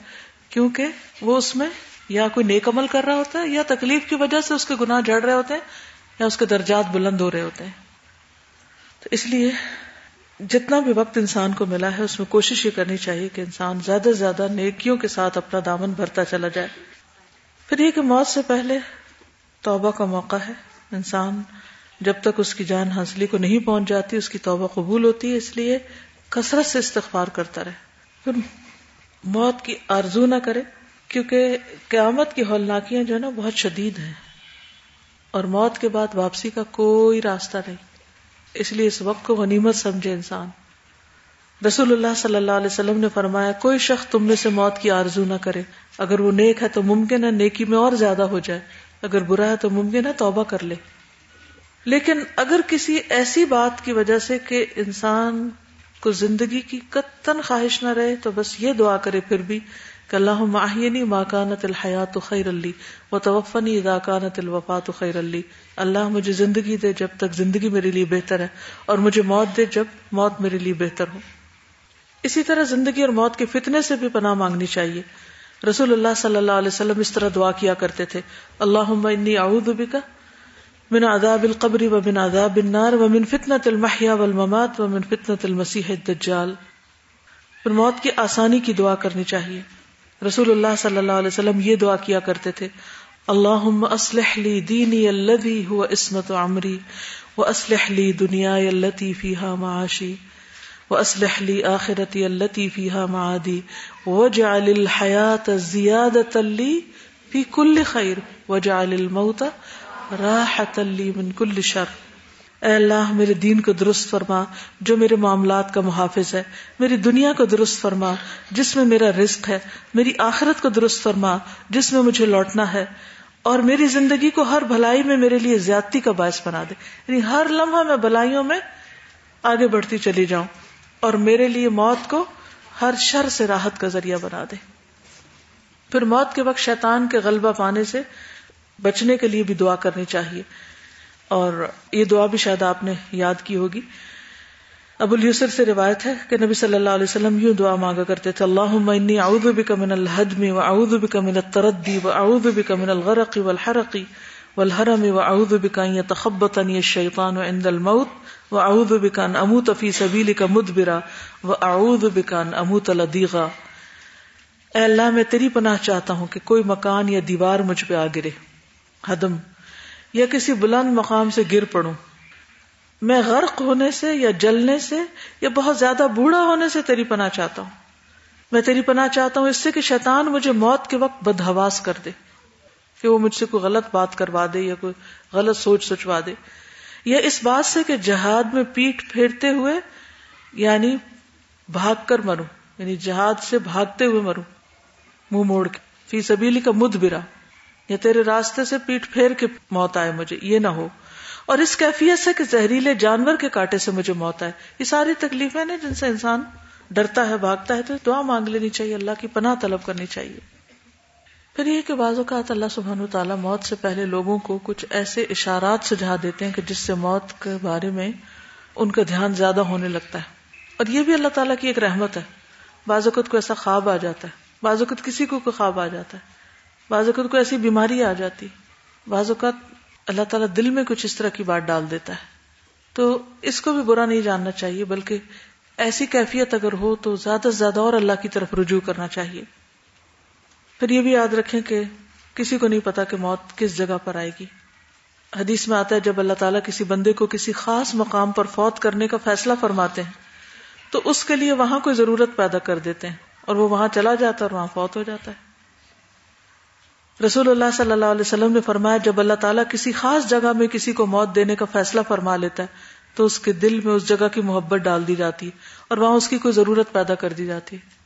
کیونکہ وہ اس میں یا کوئی نیک عمل کر رہا ہوتا ہے یا تکلیف کی وجہ سے اس کے گناہ جڑ رہے ہوتے ہیں یا اس کے درجات بلند ہو رہے ہوتے ہیں۔ تو اس لیے جتنا بھی وقت انسان کو ملا ہے، اس میں کوشش یہ کرنی چاہیے کہ انسان زیادہ سے زیادہ نیکیوں کے ساتھ اپنا دامن بھرتا چلا جائے۔ پھر یہ کہ موت سے پہلے توبہ کا موقع ہے۔ انسان جب تک اس کی جان حاصلی کو نہیں پہنچ جاتی، اس کی توبہ قبول ہوتی ہے، اس لیے کثرت سے استغفار کرتا رہے۔ پھر موت کی آرزو نہ کرے، کیونکہ قیامت کی ہولناکیاں جو ہے نا، بہت شدید ہیں۔ اور موت کے بعد واپسی کا کوئی راستہ نہیں۔ اس لیے اس وقت کو غنیمت سمجھے انسان۔ رسول اللہ صلی اللہ علیہ وسلم نے فرمایا، کوئی شخص تم میں سے موت کی آرزو نہ کرے۔ اگر وہ نیک ہے تو ممکن ہے، نیکی میں اور زیادہ ہو جائے۔ اگر برا ہے تو ممکن ہے توبہ کر لے۔ لیکن اگر کسی ایسی بات کی وجہ سے کہ انسان کو زندگی کی قطن خواہش نہ رہے تو بس یہ دعا کرے پھر بھی کہ اللہ ماہینی ماکانت الحیات خیر اللہ و توفنی اداکانت الوفات خیر اللہ اللہ مجھے زندگی دے جب تک زندگی میرے لیے بہتر ہے اور مجھے موت دے جب موت میرے لیے بہتر ہو۔ اسی طرح زندگی اور موت کے فتنے سے بھی پناہ مانگنی چاہیے۔ رسول اللہ صلی اللہ علیہ وسلم اس طرح دعا کیا کرتے تھے اللہ انی اعوذ بک من عذاب القبر و من عذاب النار و من فتنة المحیا والممات و من فتنة المسیح الدجال. پھر موت کی آسانی کی دعا کرنی چاہیے۔ رسول اللہ صلی اللہ علیہ وسلم یہ دعا کیا کرتے تھے اللہ اسلح لی دینی الذي هو عصمت عمری و اسلح لی دنیا التي فيها معاشی و اسلح لی آخرتی التي فيها معادی وجعل الحیات زیادة لی فی کل خیر وجعل الموت راحة لی من کل شر. اے اللہ، میرے دین کو درست فرما، جو میرے معاملات کا محافظ ہے، میری دنیا کو درست فرما، جس میں میرا رزق ہے، میری آخرت کو درست فرما، جس میں مجھے لوٹنا ہے، اور میری زندگی کو ہر بھلائی میں میرے لیے زیادتی کا باعث بنا دے۔ یعنی ہر لمحہ میں بلائیوں میں آگے بڑھتی چلی جاؤں۔ اور میرے لیے موت کو ہر شر سے راحت کا ذریعہ بنا دے۔ پھر موت کے وقت شیطان کے غلبہ پانے سے بچنے کے لیے بھی دعا کرنی چاہیے۔ اور یہ دعا بھی شاید آپ نے یاد کی ہوگی۔ ابو السر سے روایت ہے کہ نبی صلی اللہ علیہ وسلم یوں دعا مانگا کرتے تھے اللہ انی اعوذ بک من الحدم و اعوذ بک من التردی و اعوذ بک من الغرق والحرق والحرم و اعوذ بک ان يتخبطني الشیطان عند الموت و اعوذ بک ان اموت فی سبیلک مدبرا و اعوذ بک ان اموت لدیغا اے اللہ، میں تیری پناہ چاہتا ہوں کہ کوئی مکان یا دیوار مجھ پہ آ گرے۔ حدم یا کسی بلند مقام سے گر پڑوں۔ میں غرق ہونے سے یا جلنے سے یا بہت زیادہ بوڑھا ہونے سے تیری پناہ چاہتا ہوں۔ میں تیری پناہ چاہتا ہوں اس سے کہ شیطان مجھے موت کے وقت بدہواس کر دے۔ کہ وہ مجھ سے کوئی غلط بات کروا دے یا کوئی غلط سوچ سوچوا دے یا اس بات سے کہ جہاد میں پیٹ پھیرتے ہوئے یعنی بھاگ کر مروں یعنی جہاد سے بھاگتے ہوئے مروں، منہ موڑ کے، فی سبیلی کا مد برا یا تیرے راستے سے پیٹ پھیر کے موت آئے مجھے، یہ نہ ہو۔ اور اس کیفیت سے کہ زہریلے جانور کے کاٹے سے مجھے موت آئے۔ یہ ساری تکلیفیں نا جن سے انسان ڈرتا ہے، بھاگتا ہے، تو دعا مانگ لینی چاہیے، اللہ کی پناہ طلب کرنی چاہیے۔ پھر یہ کہ بعض اوقات اللہ سبحانہ تعالیٰ موت سے پہلے لوگوں کو کچھ ایسے اشارات سجھا دیتے ہیں کہ جس سے موت کے بارے میں ان کا دھیان زیادہ ہونے لگتا ہے۔ اور یہ بھی اللہ تعالیٰ کی ایک رحمت ہے۔ بعض اوقات کو ایسا خواب آ جاتا ہے۔ بعض اوقات کسی کو کوئی خواب آ جاتا ہے۔ بعض اوقات کو ایسی بیماری آ جاتی۔ بعض اوقات اللہ تعالیٰ دل میں کچھ اس طرح کی بات ڈال دیتا ہے۔ تو اس کو بھی برا نہیں جاننا چاہیے، بلکہ ایسی کیفیت اگر ہو تو زیادہ سے زیادہ اور اللہ کی طرف رجوع کرنا چاہیے۔ پھر یہ بھی یاد رکھیں کہ کسی کو نہیں پتا کہ موت کس جگہ پر آئے گی۔ حدیث میں آتا ہے جب اللہ تعالیٰ کسی بندے کو کسی خاص مقام پر فوت کرنے کا فیصلہ فرماتے ہیں، تو اس کے لیے وہاں کوئی ضرورت پیدا کر دیتے ہیں اور وہ وہاں چلا جاتا ہے اور وہاں فوت ہو جاتا ہے۔ رسول اللہ صلی اللہ علیہ وسلم نے فرمایا، جب اللہ تعالیٰ کسی خاص جگہ میں کسی کو موت دینے کا فیصلہ فرما لیتا ہے، تو اس کے دل میں اس جگہ کی محبت ڈال دی جاتی ہے اور وہاں اس کی کوئی ضرورت پیدا کر دی جاتی ہے۔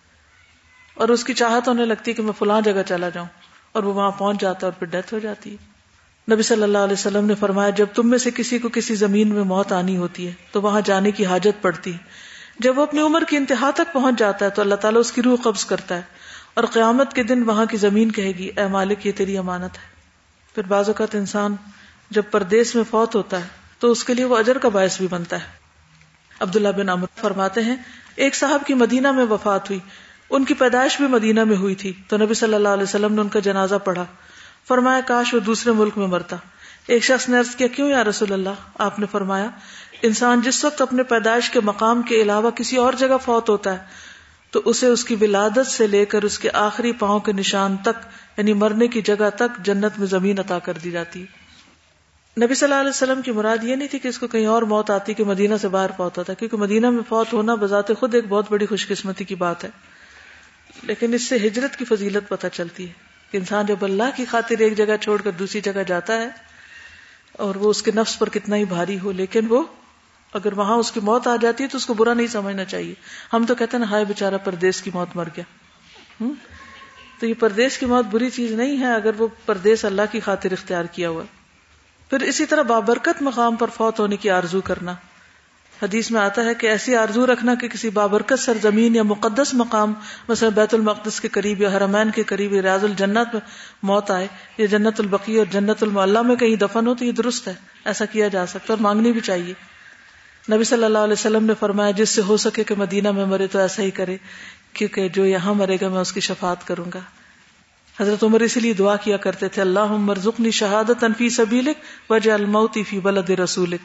اور اس کی چاہت ہونے لگتی ہے کہ میں فلاں جگہ چلا جاؤں اور وہ وہاں پہنچ جاتا ہے اور پھر ڈیتھ ہو جاتی ہے۔ نبی صلی اللہ علیہ وسلم نے فرمایا، جب تم میں سے کسی کو کسی زمین میں موت آنی ہوتی ہے، تو وہاں جانے کی حاجت پڑتی جب وہ اپنی عمر کی انتہا تک پہنچ جاتا ہے، تو اللہ تعالیٰ اس کی روح قبض کرتا ہے اور قیامت کے دن وہاں کی زمین کہے گی، اے مالک، یہ تیری امانت ہے۔ پھر بعض اوقات انسان جب پردیس میں فوت ہوتا ہے، تو اس کے لیے وہ اجر کا باعث بھی بنتا ہے۔ عبداللہ بن عمر فرماتے ہیں، ایک صاحب کی مدینہ میں وفات ہوئی۔ ان کی پیدائش بھی مدینہ میں ہوئی تھی تو نبی صلی اللہ علیہ وسلم نے ان کا جنازہ پڑھا۔ فرمایا، کاش وہ دوسرے ملک میں مرتا۔ ایک شخص نے عرض کیا، کیوں یا رسول اللہ؟ آپ نے فرمایا، انسان جس وقت اپنے پیدائش کے مقام کے علاوہ کسی اور جگہ فوت ہوتا ہے، تو اسے اس کی ولادت سے لے کر اس کے آخری پاؤں کے نشان تک یعنی مرنے کی جگہ تک جنت میں زمین عطا کر دی جاتی۔ نبی صلی اللہ علیہ وسلم کی مراد یہ نہیں تھی کہ اس کو کہیں اور موت آتی، کہ مدینہ سے باہر فوت ہوتا، کیونکہ مدینہ میں فوت ہونا بذات خود ایک بہت بڑی خوش قسمتی کی بات ہے۔ لیکن اس سے ہجرت کی فضیلت پتہ چلتی ہے کہ انسان جب اللہ کی خاطر ایک جگہ چھوڑ کر دوسری جگہ جاتا ہے اور وہ اس کے نفس پر کتنا ہی بھاری ہو، لیکن وہ اگر وہاں اس کی موت آ جاتی ہے تو اس کو برا نہیں سمجھنا چاہیے۔ ہم تو کہتے ہیں نا، ہائے بےچارا پردیش کی موت مر گیا۔ تو یہ پردیش کی موت بری چیز نہیں ہے اگر وہ پردیش اللہ کی خاطر اختیار کیا ہوا۔ پھر اسی طرح بابرکت مقام پر فوت ہونے کی آرزو کرنا۔ حدیث میں آتا ہے کہ ایسی آرزو رکھنا کہ کسی بابرکت سرزمین یا مقدس مقام، مثلا بیت المقدس کے قریب یا حرمین کے قریب یا ریاض الجنت میں موت آئے، یا جنت البقی اور جنت المعلہ میں کہیں دفن ہو تو یہ درست ہے، ایسا کیا جا سکتا ہے اور مانگنی بھی چاہیے۔ نبی صلی اللہ علیہ وسلم نے فرمایا، جس سے ہو سکے کہ مدینہ میں مرے تو ایسا ہی کرے، کیونکہ جو یہاں مرے گا میں اس کی شفاعت کروں گا۔ حضرت عمر اسی لیے دعا کیا کرتے تھے اللہ مرزقنی شہادت انفی سبیلک وجہ الموتی فی بلد رسولک۔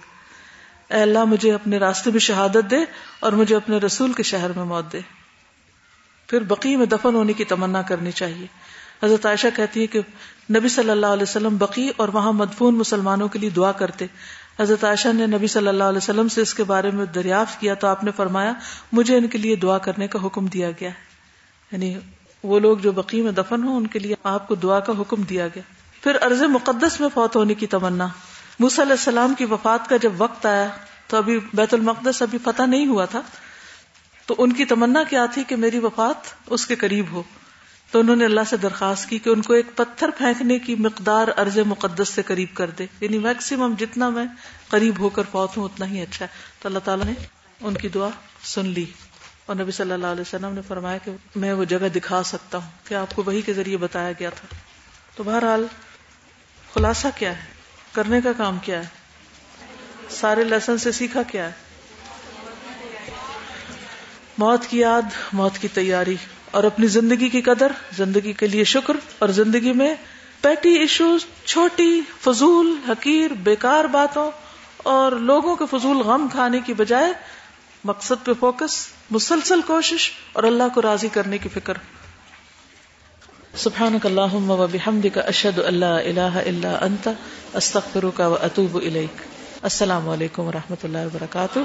اے اللہ مجھے اپنے راستے میں شہادت دے اور مجھے اپنے رسول کے شہر میں موت دے۔ پھر بقی میں دفن ہونے کی تمنا کرنی چاہیے۔ حضرت عائشہ کہتی ہے کہ نبی صلی اللہ علیہ وسلم بقی اور وہاں مدفون مسلمانوں کے لیے دعا کرتے۔ حضرت عائشہ نے نبی صلی اللہ علیہ وسلم سے اس کے بارے میں دریافت کیا تو آپ نے فرمایا، مجھے ان کے لیے دعا کرنے کا حکم دیا گیا۔ یعنی وہ لوگ جو بقی میں دفن ہوں، ان کے لیے آپ کو دعا کا حکم دیا گیا۔ پھر عرض مقدس میں فوت ہونے کی تمنا۔ موس علیہ السلام کی وفات کا جب وقت آیا، تو ابھی بیت المقدس ابھی فتح نہیں ہوا تھا، تو ان کی تمنا کیا تھی کہ میری وفات اس کے قریب ہو؟ تو انہوں نے اللہ سے درخواست کی کہ ان کو ایک پتھر پھینکنے کی مقدار ارض مقدس سے قریب کر دے۔ یعنی میکسیمم جتنا میں قریب ہو کر فوت ہوں، اتنا ہی اچھا ہے۔ تو اللہ تعالیٰ نے ان کی دعا سن لی۔ اور نبی صلی اللہ علیہ وسلم نے فرمایا کہ میں وہ جگہ دکھا سکتا ہوں۔ کہ آپ کو وہی کے ذریعے بتایا گیا تھا؟ تو بہرحال خلاصہ کیا ہے؟ کرنے کا کام کیا ہے؟ سارے لیسن سے سیکھا کیا ہے؟ موت کی یاد، موت کی تیاری، اور اپنی زندگی کی قدر، زندگی کے لیے شکر، اور زندگی میں پیٹی ایشوز چھوٹی فضول، حقیر، بیکار باتوں، اور لوگوں کے فضول غم کھانے کی بجائے مقصد پہ فوکس مسلسل کوشش، اور اللہ کو راضی کرنے کی فکر۔ سبحانك اللهم وبحمدك اشهد ان لا اله الا انت استغفرك واتوب اليك السلام علیکم و رحمۃ اللہ وبرکاتہ